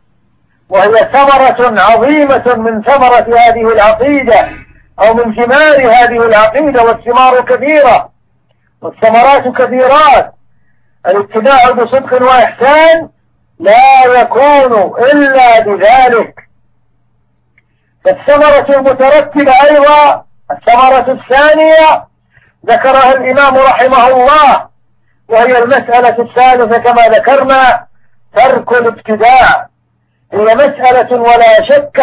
وهي ثمرة عظيمة من ثمرة هذه العقيدة. أو من ثمار هذه العقيدة والثمار كثيرة والثمرات كثيرات الاتباع بصدق وإحسان لا يكون إلا بذلك. فالثمرة المترتبة أيضا الثمرة الثانية ذكرها الإمام رحمه الله وهي المسألة الثالثة كما ذكرنا ترك الابتداع هي مسألة ولا شك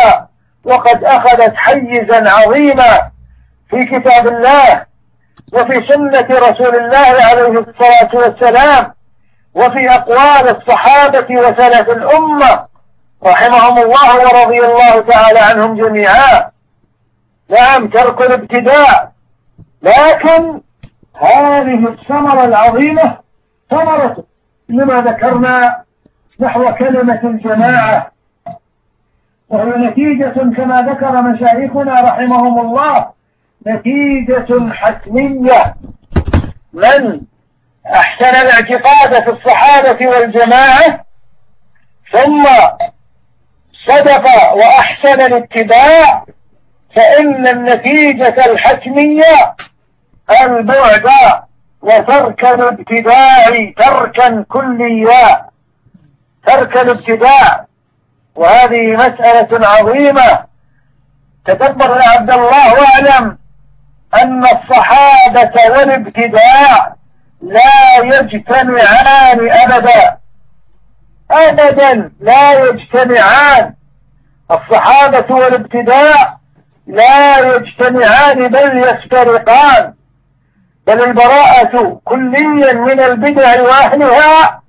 وقد أخذت حيزا عظيما في كتاب الله وفي سنة رسول الله عليه الصلاة والسلام وفي أقوال الصحابة وسلف الأمة رحمهم الله ورضي الله تعالى عنهم جميعا. نعم ترك الابتداء لكن هذه الثمرة العظيمة ثمرة لما ذكرنا نحو كلمة الجماعة. وهي نتيجة كما ذكر مشايخنا رحمهم الله نتيجة حتمية. من أحسن الاعتقاد في الصحابة والجماعة ثم صدق وأحسن الاتباع فإن النتيجة الحتمية البعد وترك الابتداع تركا كليا. ترك الابتداع. وهذه مسألة عظيمة. تدبر يا عبد الله واعلم أن الصحابة والابتداع لا يجتمعان أبدا. أبدا لا يجتمعان. الصحابة والابتداع لا يجتمعان بل يفترقان. بل البراءة كليا من البدع وأهلها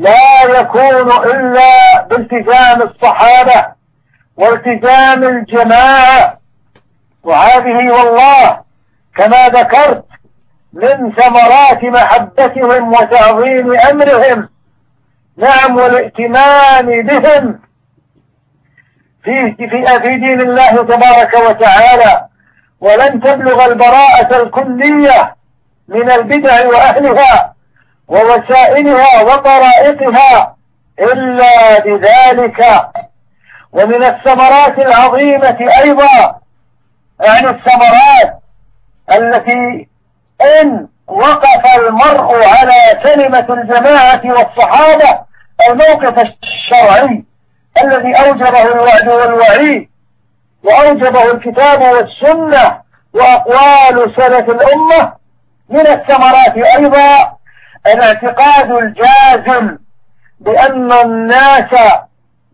لا يكون إلا بالتزام الصحابة والتزام الجماعة. وهذه والله كما ذكرت من ثمرات محبتهم وتعظيم أمرهم. نعم والائتمان بهم في, في, في دين الله تبارك وتعالى. ولن تبلغ البراءة الكلية من البدع وأهلها. ووسائلها وطرائقها إلا بذلك. ومن الثمرات العظيمة أيضا يعني الثمرات التي إن وقف المرء على كلمة الجماعة والصحابة الموقف الشرعي الذي أوجبه الوعد والوعيد وأوجبه الكتاب والسنة وأقوال سلف الأمة من الثمرات أيضا الاعتقاد الجازم بأن الناس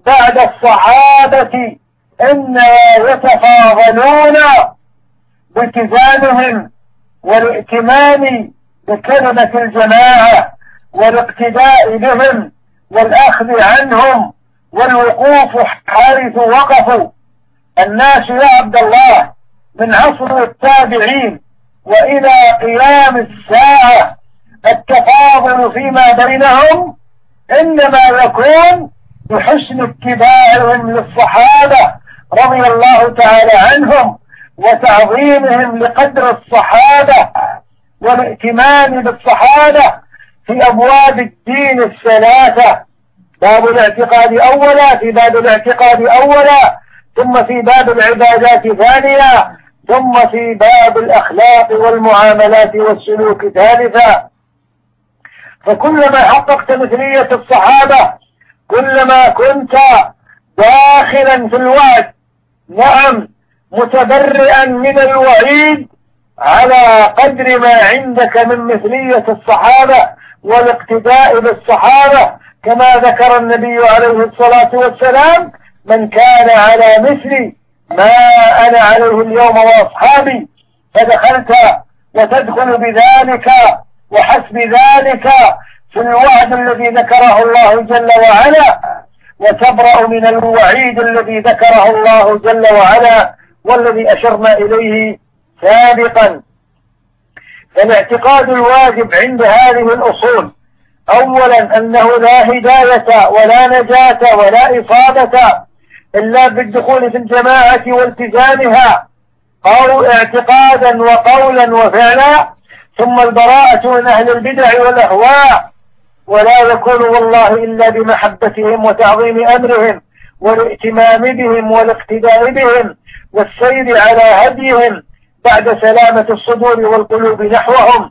بعد الصحابة إن يتفاضلون بالتزامهم والائتمام بكلمة الجماعة والاقتداء بهم والأخذ عنهم والوقوف حيث وقفوا الناس يا عبد الله من عصر التابعين وإلى قيام الساعة التفاضل فيما بينهم إنما يكون بحسن اتباعهم للصحابة رضي الله تعالى عنهم وتعظيمهم لقدر الصحابة والائتمام بالصحابة في أبواب الدين الثلاثة. باب الاعتقاد أولا في باب الاعتقاد أولا ثم في باب العبادات ثانية ثم في باب الأخلاق والمعاملات والسلوك ثالثا. فكلما حققت مثلية الصحابة كلما كنت داخلا في الوعد نعم متبرئا من الوعيد على قدر ما عندك من مثلية الصحابة والاقتداء بالصحابة كما ذكر النبي عليه الصلاة والسلام من كان على مثل ما أنا عليه اليوم وأصحابي فدخلت وتدخل بذلك وحسب ذلك في الوعد الذي ذكره الله جل وعلا وتبرأ من الوعيد الذي ذكره الله جل وعلا والذي أشرنا إليه سابقا. فالاعتقاد الواجب عند هذه الأصول أولا أنه لا هداية ولا نجاة ولا إصابة إلا بالدخول في الجماعة والتزامها. أو اعتقادا وقولا وفعلا ثم البراءة من أهل البدع والأهواء ولا يكون والله إلا بمحبتهم وتعظيم أمرهم والائتمام بهم والاقتداء بهم والسير على هديهم بعد سلامة الصدور والقلوب نحوهم.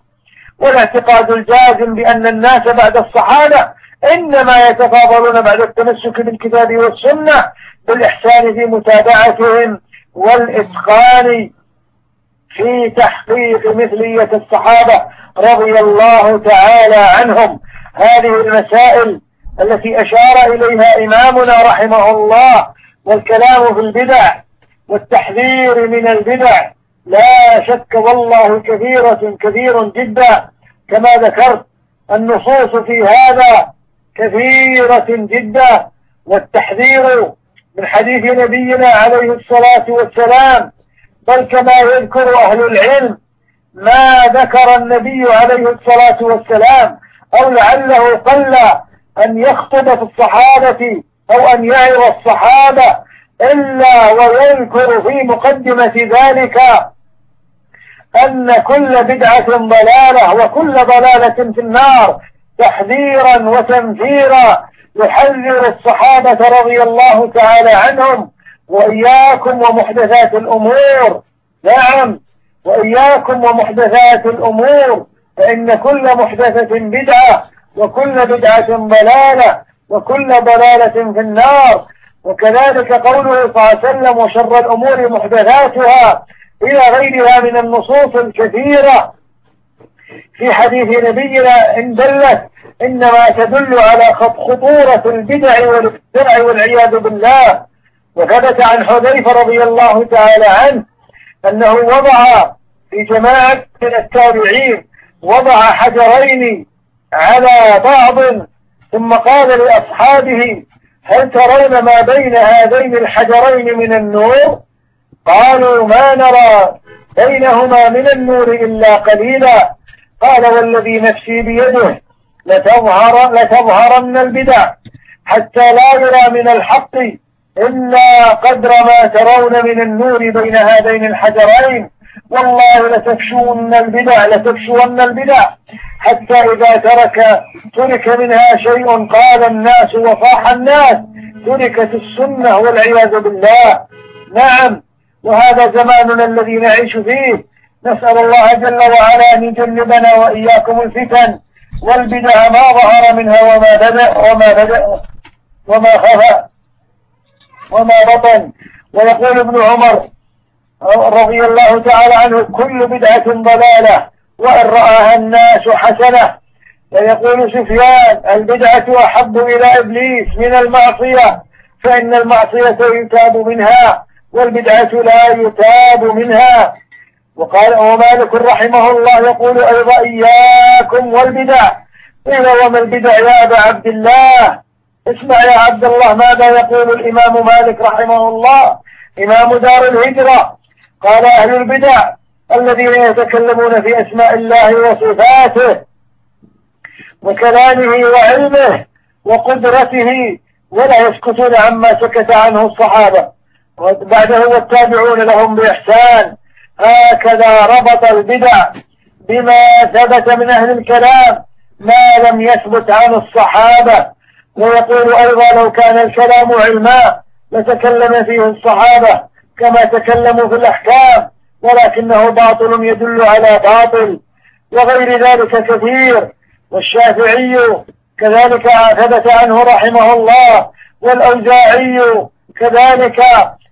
والاعتقاد الجازم بأن الناس بعد الصحابة إنما يتفاضلون بعد التمسك بالكتاب والسنة بالإحسان في متابعتهم والإتقان في تحقيق مثلية الصحابة رضي الله تعالى عنهم. هذه المسائل التي أشار إليها إمامنا رحمه الله والكلام في البدع والتحذير من البدع. لا شك والله كثيرة كثير جدا. كما ذكرت النصوص في هذا كثيرة جدا. والتحذير من حديث نبينا عليه الصلاة والسلام بل كما يذكر أهل العلم ما ذكر النبي عليه الصلاة والسلام أو لعله قل أن يخطب في الصحابة أو أن يعظ الصحابة إلا ويذكر في مقدمة ذلك أن كل بدعة ضلالة وكل ضلالة في النار تحذيرا وتنفيرا يحذر الصحابة رضي الله تعالى عنهم وإياكم ومحدثات الأمور. نعم وإياكم ومحدثات الأمور. فإن كل محدثة بدعة وكل بدعة ضلالة وكل ضلالة في النار. وكذلك قوله صلى الله عليه وسلم وشر الأمور محدثاتها إلى غيرها من النصوص الكثيرة. في حديث نبينا إن دلت إنما تدل على خطورة البدع والابتدع والعياذ بالله. وثبت عن حذيفة رضي الله تعالى عنه أنه وضع في جماعة من التابعين وضع حجرين على بعض ثم قال لأصحابه هل ترون ما بين هذين الحجرين من النور؟ قالوا ما نرى بينهما من النور إلا قليلا. قال والذي نفسي بيده لتظهر لتظهرن البدع حتى لا يرى من الحق إلا قدر ما ترون من النور بين هذين الحجرين والله لتفشون البدع لتفشون البدع. حتى إذا ترك ترك منها شيء قال الناس وصاح الناس. تركت السنة والعياذ بالله. نعم. وهذا زماننا الذي نعيش فيه. نسأل الله جل وعلا أن يجنبنا وإياكم الفتن. والبدع ما ظهر منها وما بدأ وما بدأ وما خفى وما بطن. ويقول ابن عمر رضي الله تعالى عنه كل بدعة ضلالة وإن رآها الناس حسنة. ويقول سفيان البدعة أحب إلى إبليس من المعصية فإن المعصية يتاب منها والبدعة لا يتاب منها. وقال ومالك رحمه الله يقول أيضا إياكم والبدع. قيل وما البدع يا أبا عبد الله؟ اسمع يا عبد الله ماذا يقول الإمام مالك رحمه الله؟ إمام دار الهجرة. قال أهل البدع الذين يتكلمون في أسماء الله وصفاته وكلامه وعلمه وقدرته ولا يسكتون عما سكت عنه الصحابة. وبعده والتابعون لهم بإحسان. هكذا ربط البدع بما ثبت من أهل الكلام ما لم يثبت عن الصحابة. ويقول أيضا لو كان الكلام علما لتكلم فيه الصحابة كما تكلموا في الأحكام ولكنه باطل يدل على باطل وغير ذلك كثير. والشافعي كذلك ثبت عنه رحمه الله والأوزاعي كذلك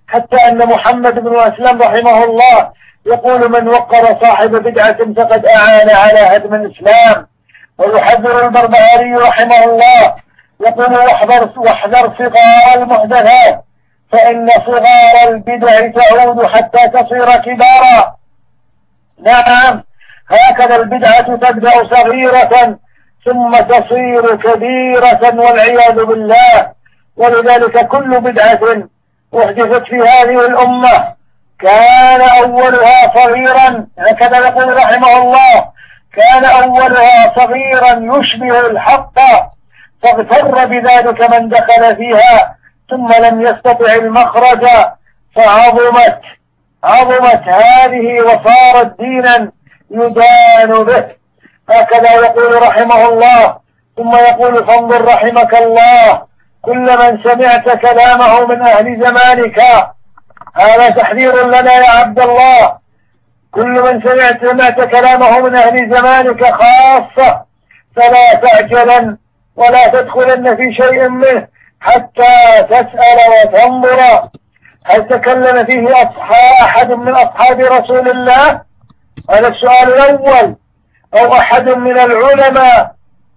حتى أن محمد بن أسلم رحمه الله يقول من وقر صاحب بدعة فقد أعان على هدم الإسلام. ويحذر البربهاري رحمه الله يقول واحذر واحذر صغار المحدثات فإن صغار البدع تعود حتى تصير كبارا. نعم هكذا البدعة تبدأ صغيرة ثم تصير كبيرة والعياذ بالله. ولذلك كل بدعة أحدثت في هذه الأمة. كان أولها صغيرا هكذا يقول رحمه الله كان أولها صغيرا يشبه الحق. فاغتر بذلك من دخل فيها ثم لم يستطع المخرج فعظمت عظمت هذه وصارت دينا يدان به. هكذا يقول رحمه الله ثم يقول فانظر رحمك الله كل من سمعت كلامه من أهل زمانك. هذا تحذير لنا يا عبد الله. كل من سمعت سمعت كلامه من أهل زمانك خاصة فلا تعجلا. ولا تدخلن في شيء منه حتى تسأل وتنظر. هل تكلم فيه أصحاب أحد من أصحاب رسول الله؟ هذا السؤال الأول. أو أحد من العلماء؟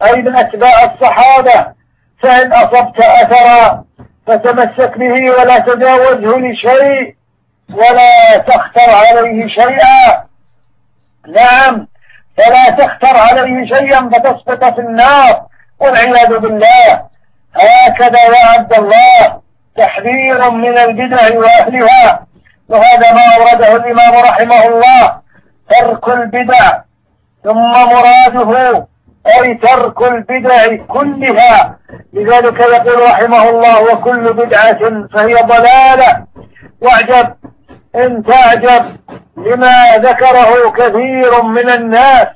أي من أتباع الصحابة؟ فإن أصبت أثرا فتمسك به ولا تجاوزه لشيء ولا تختر عليه شيئا. نعم فلا تختر عليه شيئا فتسقط في النار. والعياذ بالله. هكذا عبد الله تحذير من البدع وأهلها. وهذا ما أورده الإمام رحمه الله ترك البدع ثم مراده أي ترك البدع كلها. لذلك يقول رحمه الله وكل بدعة فهي ضلالة. واعجب إن تعجب لما ذكره كثير من الناس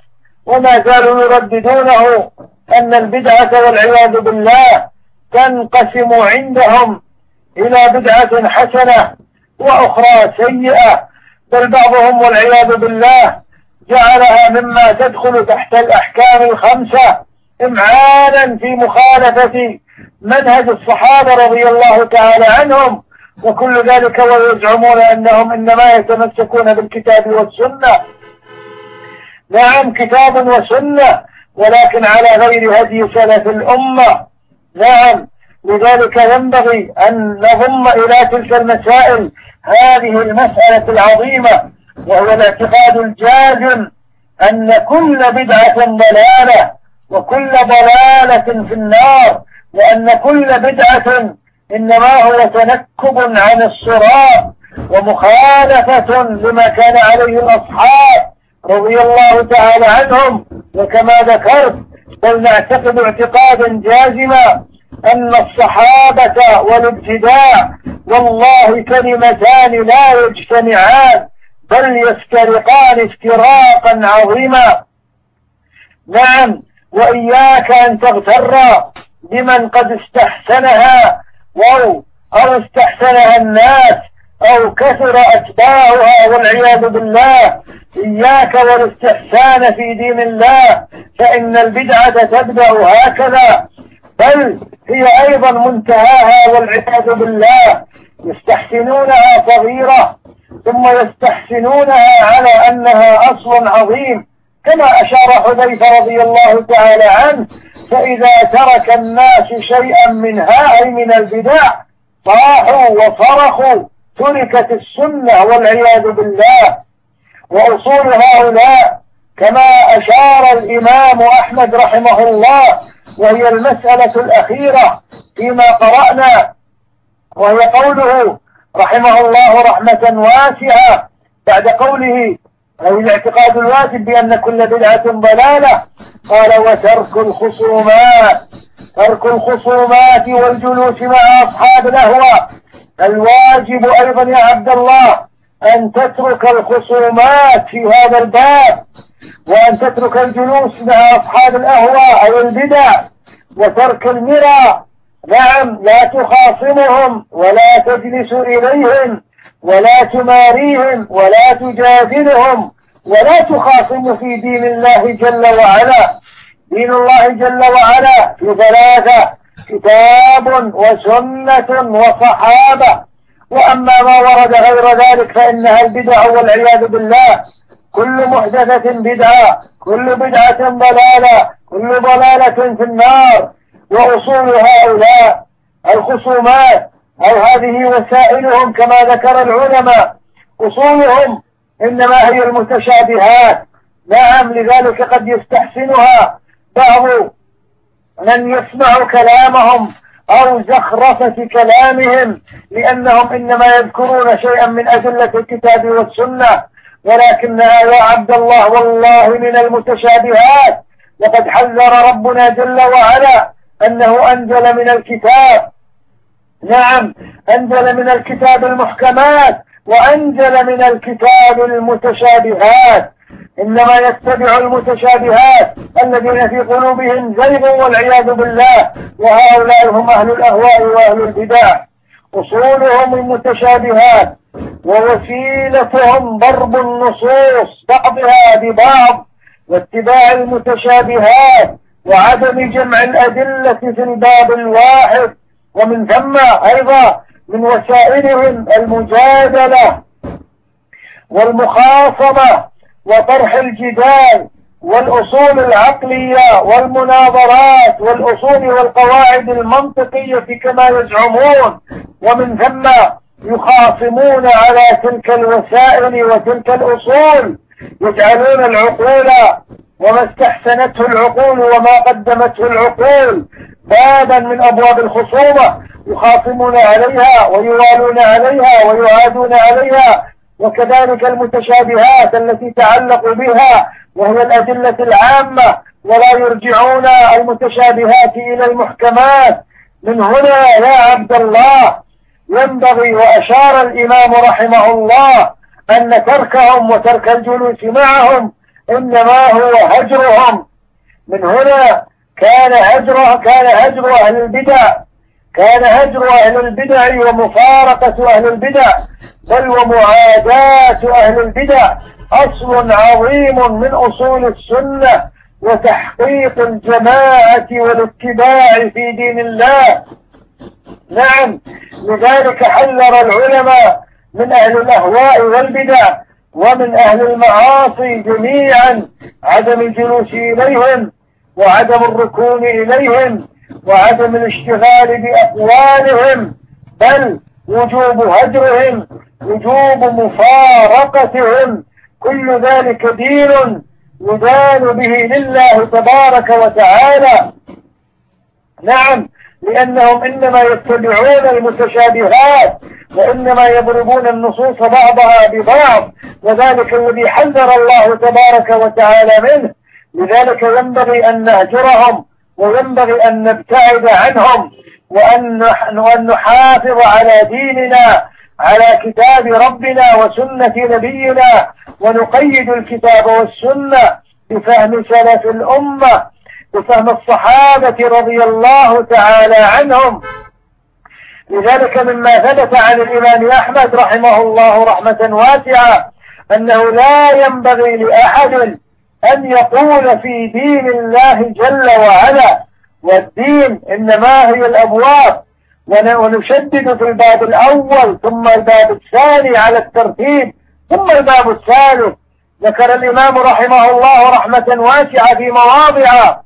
وما زالوا يرددونه. أن البدعة والعياذ بالله تنقسم عندهم إلى بدعة حسنة وأخرى سيئة بل بعضهم والعياذ بالله جعلها مما تدخل تحت الأحكام الخمسة إمعانا في مخالفة منهج الصحابة رضي الله تعالى عنهم وكل ذلك ويزعمون أنهم إنما يتمسكون بالكتاب والسنة. نعم كتاب وسنة ولكن على غير هدي سلف الأمة. نعم لذلك ينبغي أن نضم إلى تلك المسائل. هذه المسألة العظيمة وهو الاعتقاد الجازم أن كل بدعة ضلالة وكل ضلالة في النار وأن كل بدعة إنما هو تنكب عن الصراط ومخالفة لما كان عليه الأصحاب. رضي الله تعالى عنهم. وكما ذكرت بل نعتقد اعتقادا جازما أن الصحابة والابتداع والله كلمتان لا يجتمعان بل يفترقان افتراقا عظيما. نعم وإياك أن تغتر بمن قد استحسنها أو أو استحسنها الناس أو كثر أتباعها والعياذ بالله. إياك والاستحسان في دين الله فإن البدعة تبدأ هكذا. بل هي أيضا منتهاها والعياذ بالله. يستحسنونها صغيرة ثم يستحسنونها على أنها أصل عظيم. كما أشار حذيفة رضي الله تعالى عنه فإذا ترك الناس شيئا منها أي من البدع صاحوا وصرخوا. تركت السنة والعياذ بالله وأصول هؤلاء كما أشار الإمام أحمد رحمه الله وهي المسألة الأخيرة فيما قرأنا وهي قوله رحمه الله رحمة واسعة بعد قوله أي الاعتقاد الواجب بأن كل بدعة ضلالة قال وترك الخصومات ترك الخصومات والجلوس مع أصحاب الأهواء الواجب أيضا يا عبد الله أن تترك الخصومات في هذا الباب وأن تترك الجلوس مع أصحاب الأهواء أو البدع وترك المرى. نعم لا تخاصمهم ولا تجلس إليهم ولا تماريهم ولا تجادلهم ولا تخاصم في دين الله جل وعلا. دين الله جل وعلا في ثلاثة كتاب وسنة وصحابة. وأما ما ورد غير ذلك فإنها البدع والعياذ بالله. كل محدثة بدعة كل بدعة ضلالة كل ضلالة في النار. وأصول هؤلاء الخصومات أو هذه وسائلهم كما ذكر العلماء. أصولهم إنما هي المتشابهات. نعم لذلك قد يستحسنها بعض من يسمع كلامهم أو زخرفة كلامهم لأنهم إنما يذكرون شيئا من أدلة الكتاب والسنة. ولكنها يا عبد الله والله من المتشابهات. وقد حذر ربنا جل وعلا أنه أنزل من الكتاب. نعم أنزل من الكتاب المحكمات وأنزل من الكتاب المتشابهات. إنما يتبع المتشابهات الذين في قلوبهم زيغ والعياذ بالله وهؤلاء هم أهل الأهواء وأهل البدع. أصولهم المتشابهات ووسيلتهم ضرب النصوص بعضها ببعض واتباع المتشابهات وعدم جمع الأدلة في الباب الواحد. ومن ثم أيضا من وسائلهم المجادلة والمخاصمة وطرح الجدال والأصول العقلية والمناظرات والأصول والقواعد المنطقية كما يزعمون ومن ثم يخاصمون على تلك الوسائل وتلك الأصول يجعلون العقول وما استحسنته العقول وما قدمته العقول بابا من أبواب الخصومة يخاصمون عليها ويوالون عليها ويعادون عليها وكذلك المتشابهات التي تعلق بها وهي الأدلة العامة ولا يرجعون المتشابهات إلى المحكمات. من هنا يا عبد الله ينبغي وأشار الإمام رحمه الله أن تركهم وترك الجلوس معهم إنما هو هجرهم. من هنا كان هجر كان هجر أهل البدع. كان هجر أهل البدع ومفارقة أهل البدع بل ومعاداة أهل البدع. أصل عظيم من أصول السنة وتحقيق الجماعة والاتباع في دين الله. نعم لذلك حذر العلماء من أهل الأهواء والبدع ومن أهل المعاصي جميعا عدم الجلوس إليهم وعدم الركون إليهم. وعدم الاشتغال بأقوالهم بل وجوب هجرهم وجوب مفارقتهم. كل ذلك دين يدان به لله تبارك وتعالى. نعم لأنهم إنما يتبعون المتشابهات وإنما يضربون النصوص بعضها ببعض وذلك الذي حذر الله تبارك وتعالى منه. لذلك ينبغي أن نهجرهم وينبغي أن نبتعد عنهم وأن, نحافظ على ديننا على كتاب ربنا وسنة نبينا ونقيد الكتاب والسنة بفهم سلف الأمة بفهم الصحابة رضي الله تعالى عنهم. لذلك مما ثبت عن الإمام أحمد رحمه الله رحمة واسعة أنه لا ينبغي لأحد أن يقول في دين الله جل وعلا والدين إنما هي الأبواب. ونشدد في الباب الأول ثم الباب الثاني على الترتيب ثم الباب الثالث. ذكر الإمام رحمه الله رحمة واسعة في مواضع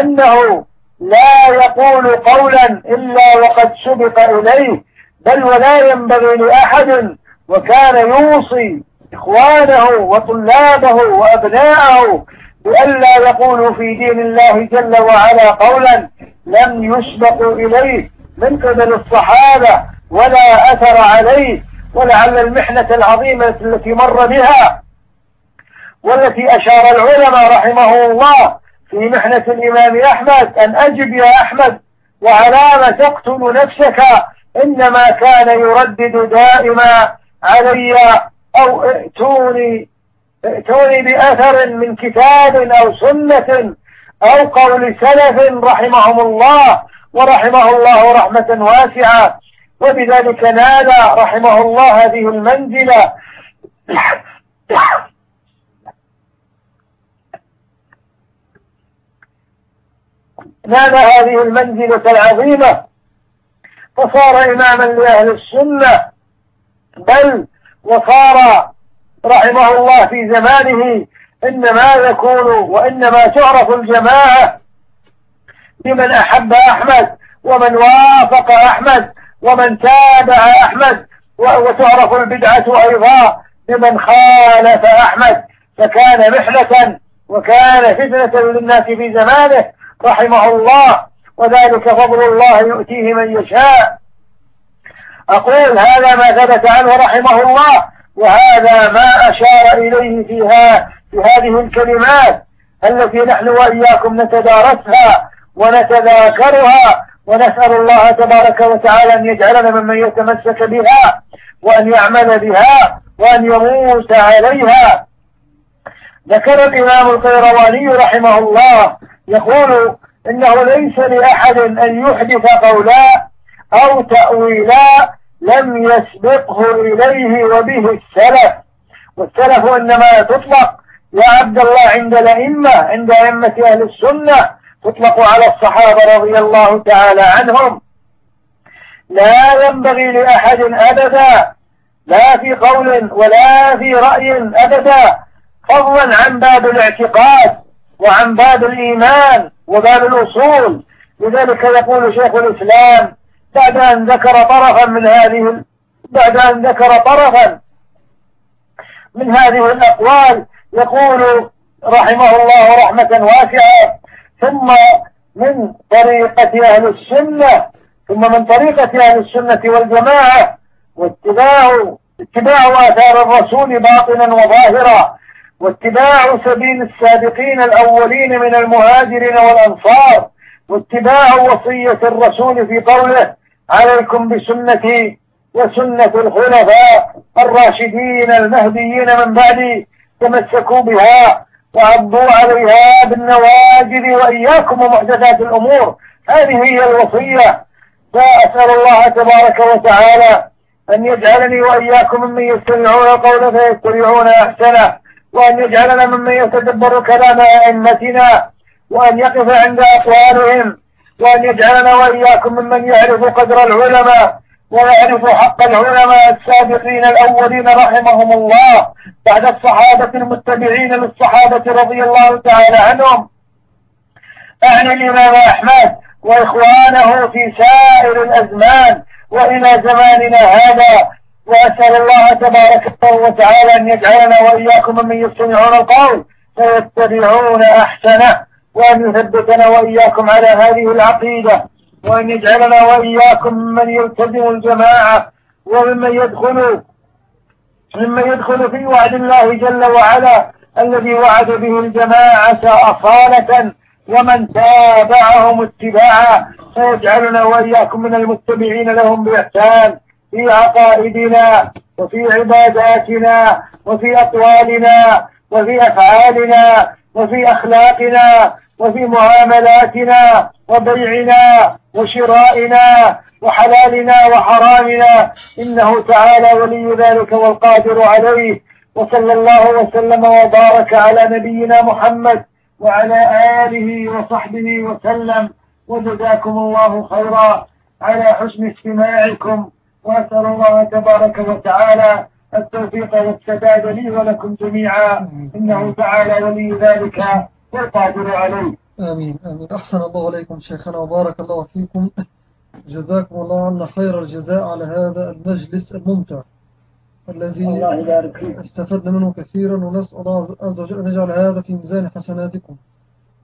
أنه لا يقول قولا إلا وقد سبق إليه بل ولا ينبغي لأحد وكان يوصي إخوانه وطلابه وأبناءه بألا يقولوا في دين الله جل وعلا قولا لم يسبقوا إليه من قبل الصحابة ولا أثر عليه ولعل المحنة العظيمة التي مر بها والتي أشار العلماء رحمه الله في محنة الإمام أحمد أن أجب يا أحمد وعلام تقتل نفسك إنما كان يردد دائما علي أو ائتوني ائتوني بأثر من كتاب أو سنة أو قول سلف رحمهم الله ورحمه الله رحمة واسعة. وبذلك نال رحمه الله هذه المنزلة. نال هذه المنزلة العظيمة. فصار إماما لأهل السنة. بل وصار رحمه الله في زمانه إنما يكون وإنما تعرف الجماعة لمن أحب أحمد ومن وافق أحمد ومن تابع أحمد وتعرف البدعة أيضا لمن خالف أحمد. فكان محنة وكان فتنة للناس في زمانه رحمه الله وذلك فضل الله يؤتيه من يشاء. أقول هذا ما ثبت عنه رحمه الله وهذا ما أشار إليه فيها في هذه الكلمات التي نحن وإياكم نتدارسها ونتذاكرها ونسأل الله تبارك وتعالى أن يجعلنا ممن يتمسك بها وأن يعمل بها وأن يموت عليها. ذكر الإمام القيرواني رحمه الله يقول إنه ليس لأحد أن يحدث قولا أو تأويلا لم يسبقه إليه وبه السلف. والسلف إنما تطلق يا عبد الله عند الأئمة عند أئمة أهل السنة تطلق على الصحابة رضي الله تعالى عنهم. لا ينبغي لأحد أبدا لا في قول ولا في رأي أبدا فضلا عن باب الاعتقاد وعن باب الإيمان وباب الأصول. لذلك يقول شيخ الإسلام بعد أن ذكر طرفا من هذه بعد أن ذكر طرفا من هذه الأقوال يقول رحمه الله رحمة واسعة ثم من طريقة أهل السنة ثم من طريقة أهل السنة والجماعة واتباع اتباع آثار الرسول باطنا وظاهرا واتباع سبيل السابقين الأولين من المهاجرين والأنصار واتباع وصية الرسول في قوله عليكم بسنتي وسنة الخلفاء الراشدين المهديين من بعدي تمسكوا بها وعضوا عليها بالنواجذ وإياكم ومحدثات الأمور. هذه هي الوصية. فأسأل الله تبارك وتعالى أن يجعلني وإياكم ممن يستمعون القول فيتبعون أحسنه وأن يجعلنا ممن يتدبر كلام أئمتنا وأن يقف عند أقوالهم وأن يجعلنا وإياكم ممن يعرف قدر العلماء ويعرف حق العلماء السابقين الأولين رحمهم الله بعد الصحابة المتبعين للصحابة رضي الله تعالى عنهم. أعني الإمام أحمد وإخوانه في سائر الأزمان وإلى زماننا هذا وأسأل الله تبارك وتعالى أن يجعلنا وإياكم ممن يستمعون القول فيتبعون أحسنه. وأن يثبتنا وإياكم على هذه العقيدة وأن يجعلنا وإياكم ممن يلتزم الجماعة وممن يدخل ممن يدخل في وعد الله جل وعلا الذي وعد به الجماعة أصالة ومن تابعهم اتباعا فيجعلنا وإياكم من المتبعين لهم بإحسان في عقائدنا وفي عباداتنا وفي أقوالنا وفي أفعالنا وفي أخلاقنا وفي معاملاتنا وبيعنا وشرائنا وحلالنا وحرامنا. إنه تعالى ولي ذلك والقادر عليه. وصلى الله وسلم وبارك على نبينا محمد وعلى آله وصحبه وسلم. وجزاكم الله خيرا على حسن استماعكم. وأسأل الله تبارك وتعالى التوفيق والسداد لي ولكم جميعا. إنه تعالى ولي ذلك والقادر عليه. آمين آمين. أحسن الله عليكم شيخنا وبارك الله فيكم. جزاكم الله عنا خير الجزاء على هذا المجلس الممتع الذي استفدنا منه كثيرا ونسأل الله عز وجل أن يجعل هذا في ميزان حسناتكم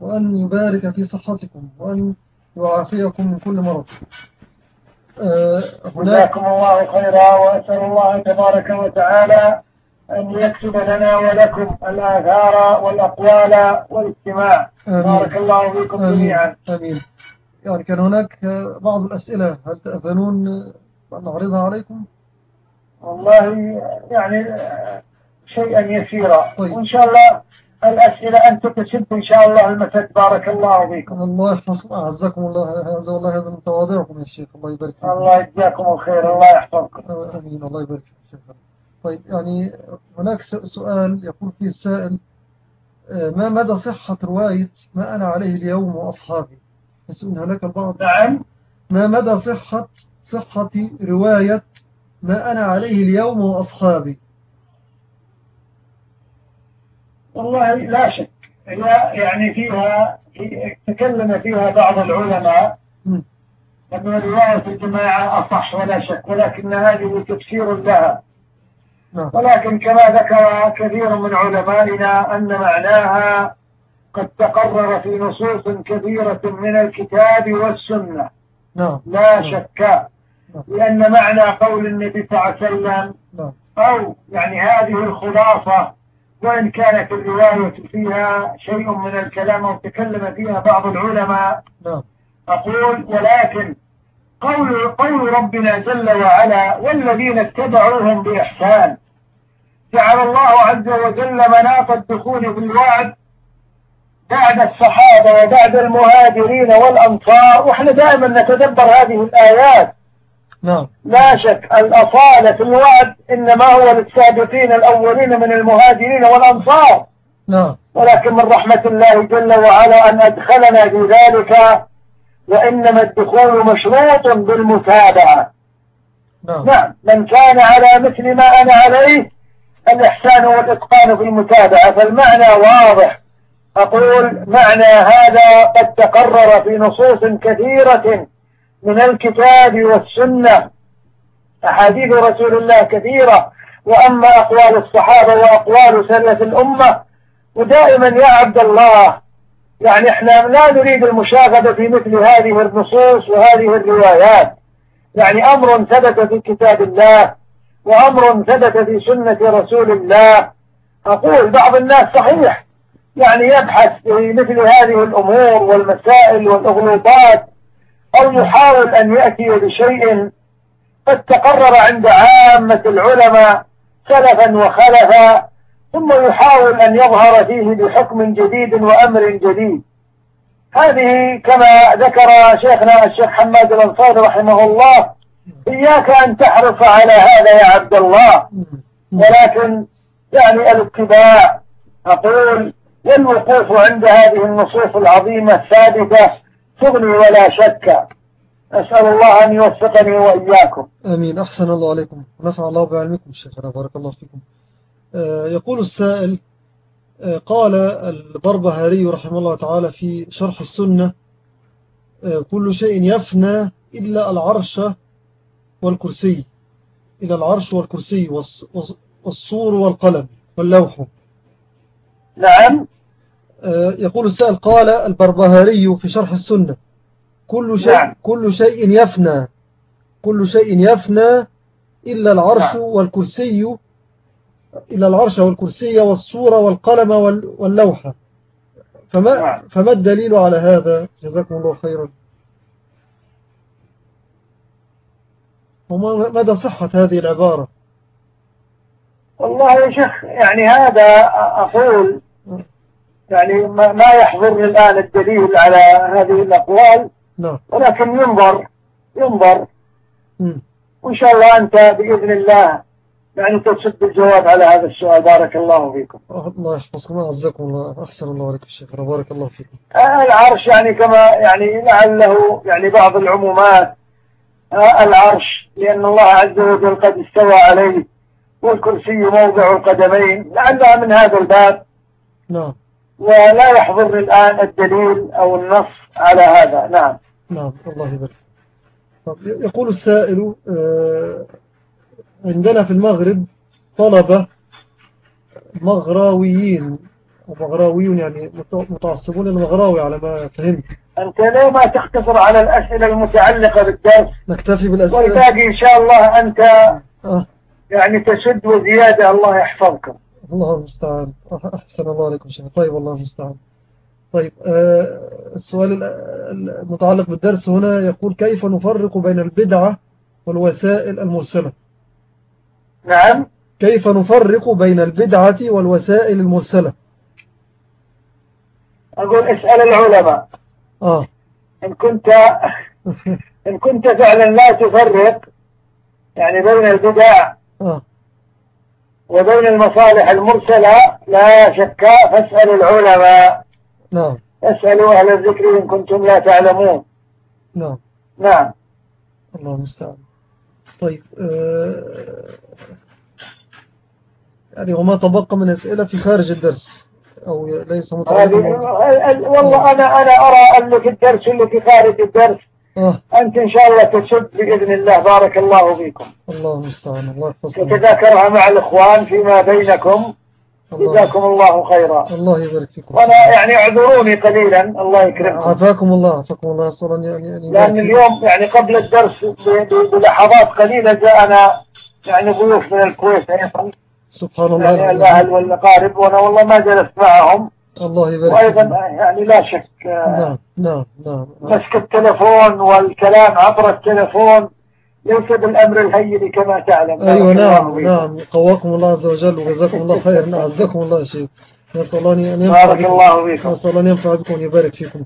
وأن يبارك في صحتكم وأن يعافيكم من كل مرض. جزاكم الله خيرا وأسأل الله تبارك وتعالى أن يكتب لنا ولكم الآثار والأقوال والاجتماع. بارك الله فيكم جميعا. آمين. يعني كان هناك بعض الأسئلة. هل تأذنون أن نعرضها عليكم؟ والله يعني شيئا يسيرا. طيب. وإن شاء الله الأسئلة أن تتسب إن شاء الله المسد. بارك الله فيكم. الله يحفظكم. أعزكم الله هذا والله هذا من تواضعكم يا شيخ. الله يبارك فيكم. الله يجزاكم الخير. الله يحفظكم. أمين. الله يبارك فيكم طيب يعني هناك سؤال يقول فيه السائل آه، ما مدى صحة رواية ما أنا عليه اليوم وأصحابي؟ يسألها لك البعض. نعم. ما مدى صحة صحة رواية ما أنا عليه اليوم وأصحابي؟ والله لا شك. يعني فيها تكلم فيها بعض العلماء. أن رواية الجماعة أصح ولا شك ولكن هذه تفسير لها. ولكن كما ذكر كثير من علمائنا أن معناها قد تقرر في نصوص كثيرة من الكتاب والسنة. نعم. لا شك. لأن معنى قول النبي صلى الله عليه وسلم أو يعني هذه الخلاصة وإن كانت الرواية فيها شيء من الكلام أو تكلم فيها بعض العلماء أقول ولكن قول, قول ربنا جل وعلا والذين اتبعوهم بإحسان جعل الله عز وجل مناط الدخول في الوعد بعد الصحابة وبعد المهاجرين والأنصار. وإحنا دائما نتدبر هذه الآيات. نعم. لا شك الأصالة في الوعد إنما هو للسابقين الأولين من المهاجرين والأنصار. نعم. ولكن من رحمة الله جل وعلا أن أدخلنا في ذلك وإنما الدخول مشروط بالمتابعة. نعم. نعم. من كان على مثل ما أنا عليه الإحسان والإتقان في المتابعة. فالمعنى واضح. أقول معنى هذا قد تقرر في نصوص كثيرة من الكتاب والسنة. أحاديث رسول الله كثيرة. وأما أقوال الصحابة وأقوال سلف الأمة ودائما يا عبد الله يعني إحنا لا نريد المشاغبة في مثل هذه النصوص وهذه الروايات. يعني أمر ثبت في كتاب الله. وأمر ثبت في سنة رسول الله. أقول بعض الناس صحيح. يعني يبحث في مثل هذه الأمور والمسائل والأغلوطات أو يحاول أن يأتي بشيء قد تقرر عند عامة العلماء سلفا وخلفا ثم يحاول أن يظهر فيه بحكم جديد وأمر جديد. هذه كما ذكر شيخنا الشيخ حماد الأنصاري رحمه الله إياك أن تحرص على هذا يا عبد الله. ولكن يعني الاتباع أقول والوقوف عند هذه النصوص العظيمة الثابتة تغني ولا شك. أسأل الله أن يوفقني وإياكم. أمين. أحسن الله عليكم. نفع الله بعلمكم شيخنا. بارك الله فيكم. آه، يقول السائل آه، قال البربهاري رحمه الله تعالى في شرح السنة آه، كل شيء يفنى إلا العرش والكرسي إلى العرش والكرسي والصور والقلم واللوح نعم يقول السائل قال البربهاري في شرح السنة كل شيء, نعم. كل شيء يفنى كل شيء يفنى إلا العرش نعم. والكرسي إلا العرش والكرسي والصورة والقلم واللوحة فما, نعم. فما الدليل على هذا جزاكم الله خيرا وما مدى صحة هذه العبارة؟ والله يا شيخ يعني هذا أقول يعني ما يحضرني الآن الدليل على هذه الأقوال نعم. ولكن ينظر ينظر. وإن شاء الله أنت بإذن الله يعني تسد الجواب على هذا السؤال. بارك الله فيكم. الله يحفظكم ويعزكم الله أحسن الله عليكم الشيخ بارك الله فيكم. العرش يعني كما يعني لعله يعني بعض العمومات العرش لأن الله عز وجل قد استوى عليه والكرسي موضع القدمين لعلها من هذا الباب. نعم. ولا يحضرني الآن الدليل أو النص على هذا. نعم. نعم الله يبارك. يقول السائل آه، عندنا في المغرب طلبة مغراويين ومغراويون يعني متعصبون المغراوي على ما فهمت. أنت ليه ما تختصر على الأسئلة المتعلقة بالدرس؟ نكتفي بالأسئلة. والباقي إن شاء الله أنت آه. يعني تشد وزيادة الله يحفظكم الله المستعان. أحسن الله عليكم شيخ. طيب الله المستعان. طيب آه السؤال المتعلق بالدرس هنا يقول كيف نفرق بين البدعة والوسائل المرسلة؟ نعم. كيف نفرق بين البدعة والوسائل المرسلة؟ أقول اسأل العلماء. آه. إن كنت إن كنت فعلا لا تفرق يعني بين البدع آه. وبين المصالح المرسلة لا شك فاسألوا العلماء. نعم. اسألوا أهل الذكر إن كنتم لا تعلمون. نعم. نعم. الله المستعان. طيب آه يعني وما تبقى من أسئلة في خارج الدرس. أو ليس متعلقا والله أنا أنا أرى أن في الدرس اللي في خارج الدرس آه. أنت إن شاء الله تشد بإذن الله. بارك الله فيكم. الله المستعان الله يحفظكم. تتذاكرها مع الإخوان فيما بينكم. جزاكم الله خيرا. الله يبارك فيكم. وأنا يعني اعذروني قليلا. الله يكرمكم. عافاكم الله عافاكم الله. صلى يعني يعني لأن اليوم يعني قبل الدرس بلحظات قليلة جاءنا يعني ضيوف من الكويت أيضا. سبحان الله. يعني الأهل والأقارب وأنا والله ما جلست معهم. الله يبارك وأيضا يعني لا شك نعم نعم نعم. مسك التلفون والكلام عبر التلفون ليس بالأمر الهين كما تعلم. أيوة نعم نعم قواكم الله عز وجل وجزاكم الله خير عزكم الله يا شيخ. نسأل الله أن ينفع بارك الله بكم نسأل الله أن ينفع بكم ويبارك فيكم.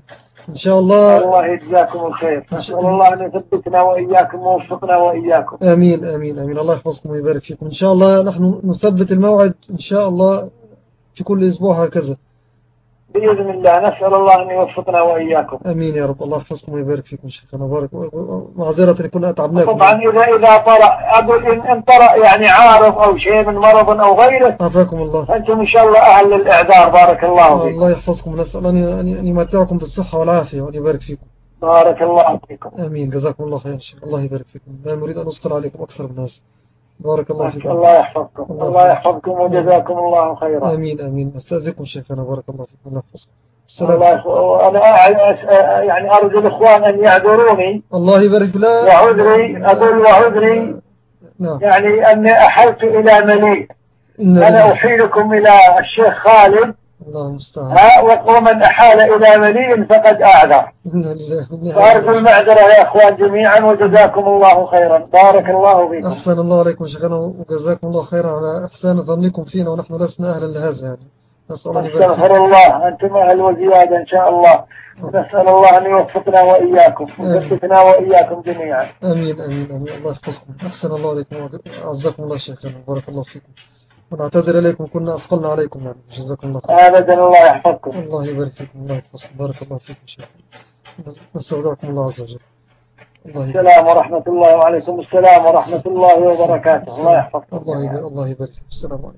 إن شاء الله. الله يجزاكم الخير. نسأل الله أن يثبتنا وإياكم ووفقنا وإياكم. آمين آمين آمين. الله يحفظكم ويبارك فيكم. إن شاء الله نحن نثبت الموعد إن شاء الله في كل أسبوع هكذا. بإذن الله. نسأل الله أن يوفقنا وإياكم. أمين يا رب. الله يحفظكم ويبارك فيكم شيخنا. بارك معذرة كنا أتعبناكم. طبعا إذا إذا طرأ أقول إن, إن طرأ يعني عارض أو شيء من مرض أو غيره عافاكم الله. فأنتم إن شاء الله أهل للإعذار. بارك الله فيكم. الله يحفظكم. نسأل أن يمتعكم بالصحة والعافية وأن يبارك فيكم. بارك الله فيكم. أمين. جزاكم الله خير شيخ. الله يبارك فيكم. لا نريد أن نسقل عليكم أكثر من هذا. بارك الله فيكم. الله يحفظكم. الله, الله يحفظكم وجزاكم الله خيرا. آمين آمين. أستاذكم شيخنا بارك الله فيكم. الله يحفظكم أنا يعني أرجو الإخوان أن يعذروني. الله يبارك لا وعذري أقول وعذري. نعم. يعني أني أحلت إلى مليء. أنا أحيلكم إلى الشيخ خالد. الله المستعان ومن أحال إلى مليء فقد أعذر فأرجو المعذرة يا أخوان جميعا وجزاكم الله خيرا. بارك الله فيكم. أحسن الله عليكم شيخنا وجزاكم الله خيرا على إحسان ظنكم فينا ونحن لسنا أهلا لهذا يعني. نسأل الله أستغفر الله. أنتم أهل وزيادة إن شاء الله. نسأل الله أن يوفقنا وإياكم ويثبتنا وإياكم جميعا. أمين أمين أمين. الله يحفظكم. أحسن الله عليكم وعزكم الله شيخنا. بارك الله فيكم. ونعتذر إليكم. كنا أثقلنا عليكم يعني. جزاكم الله خير. أبدا الله يحفظكم. الله يبارك فيكم. الله يحفظكم بارك الله فيكم شيخ. نستودعكم الله عز وجل. الله السلام ورحمة الله وعليكم السلام ورحمة الله وبركاته. الله يحفظكم. الله يبارك. السلام عليكم.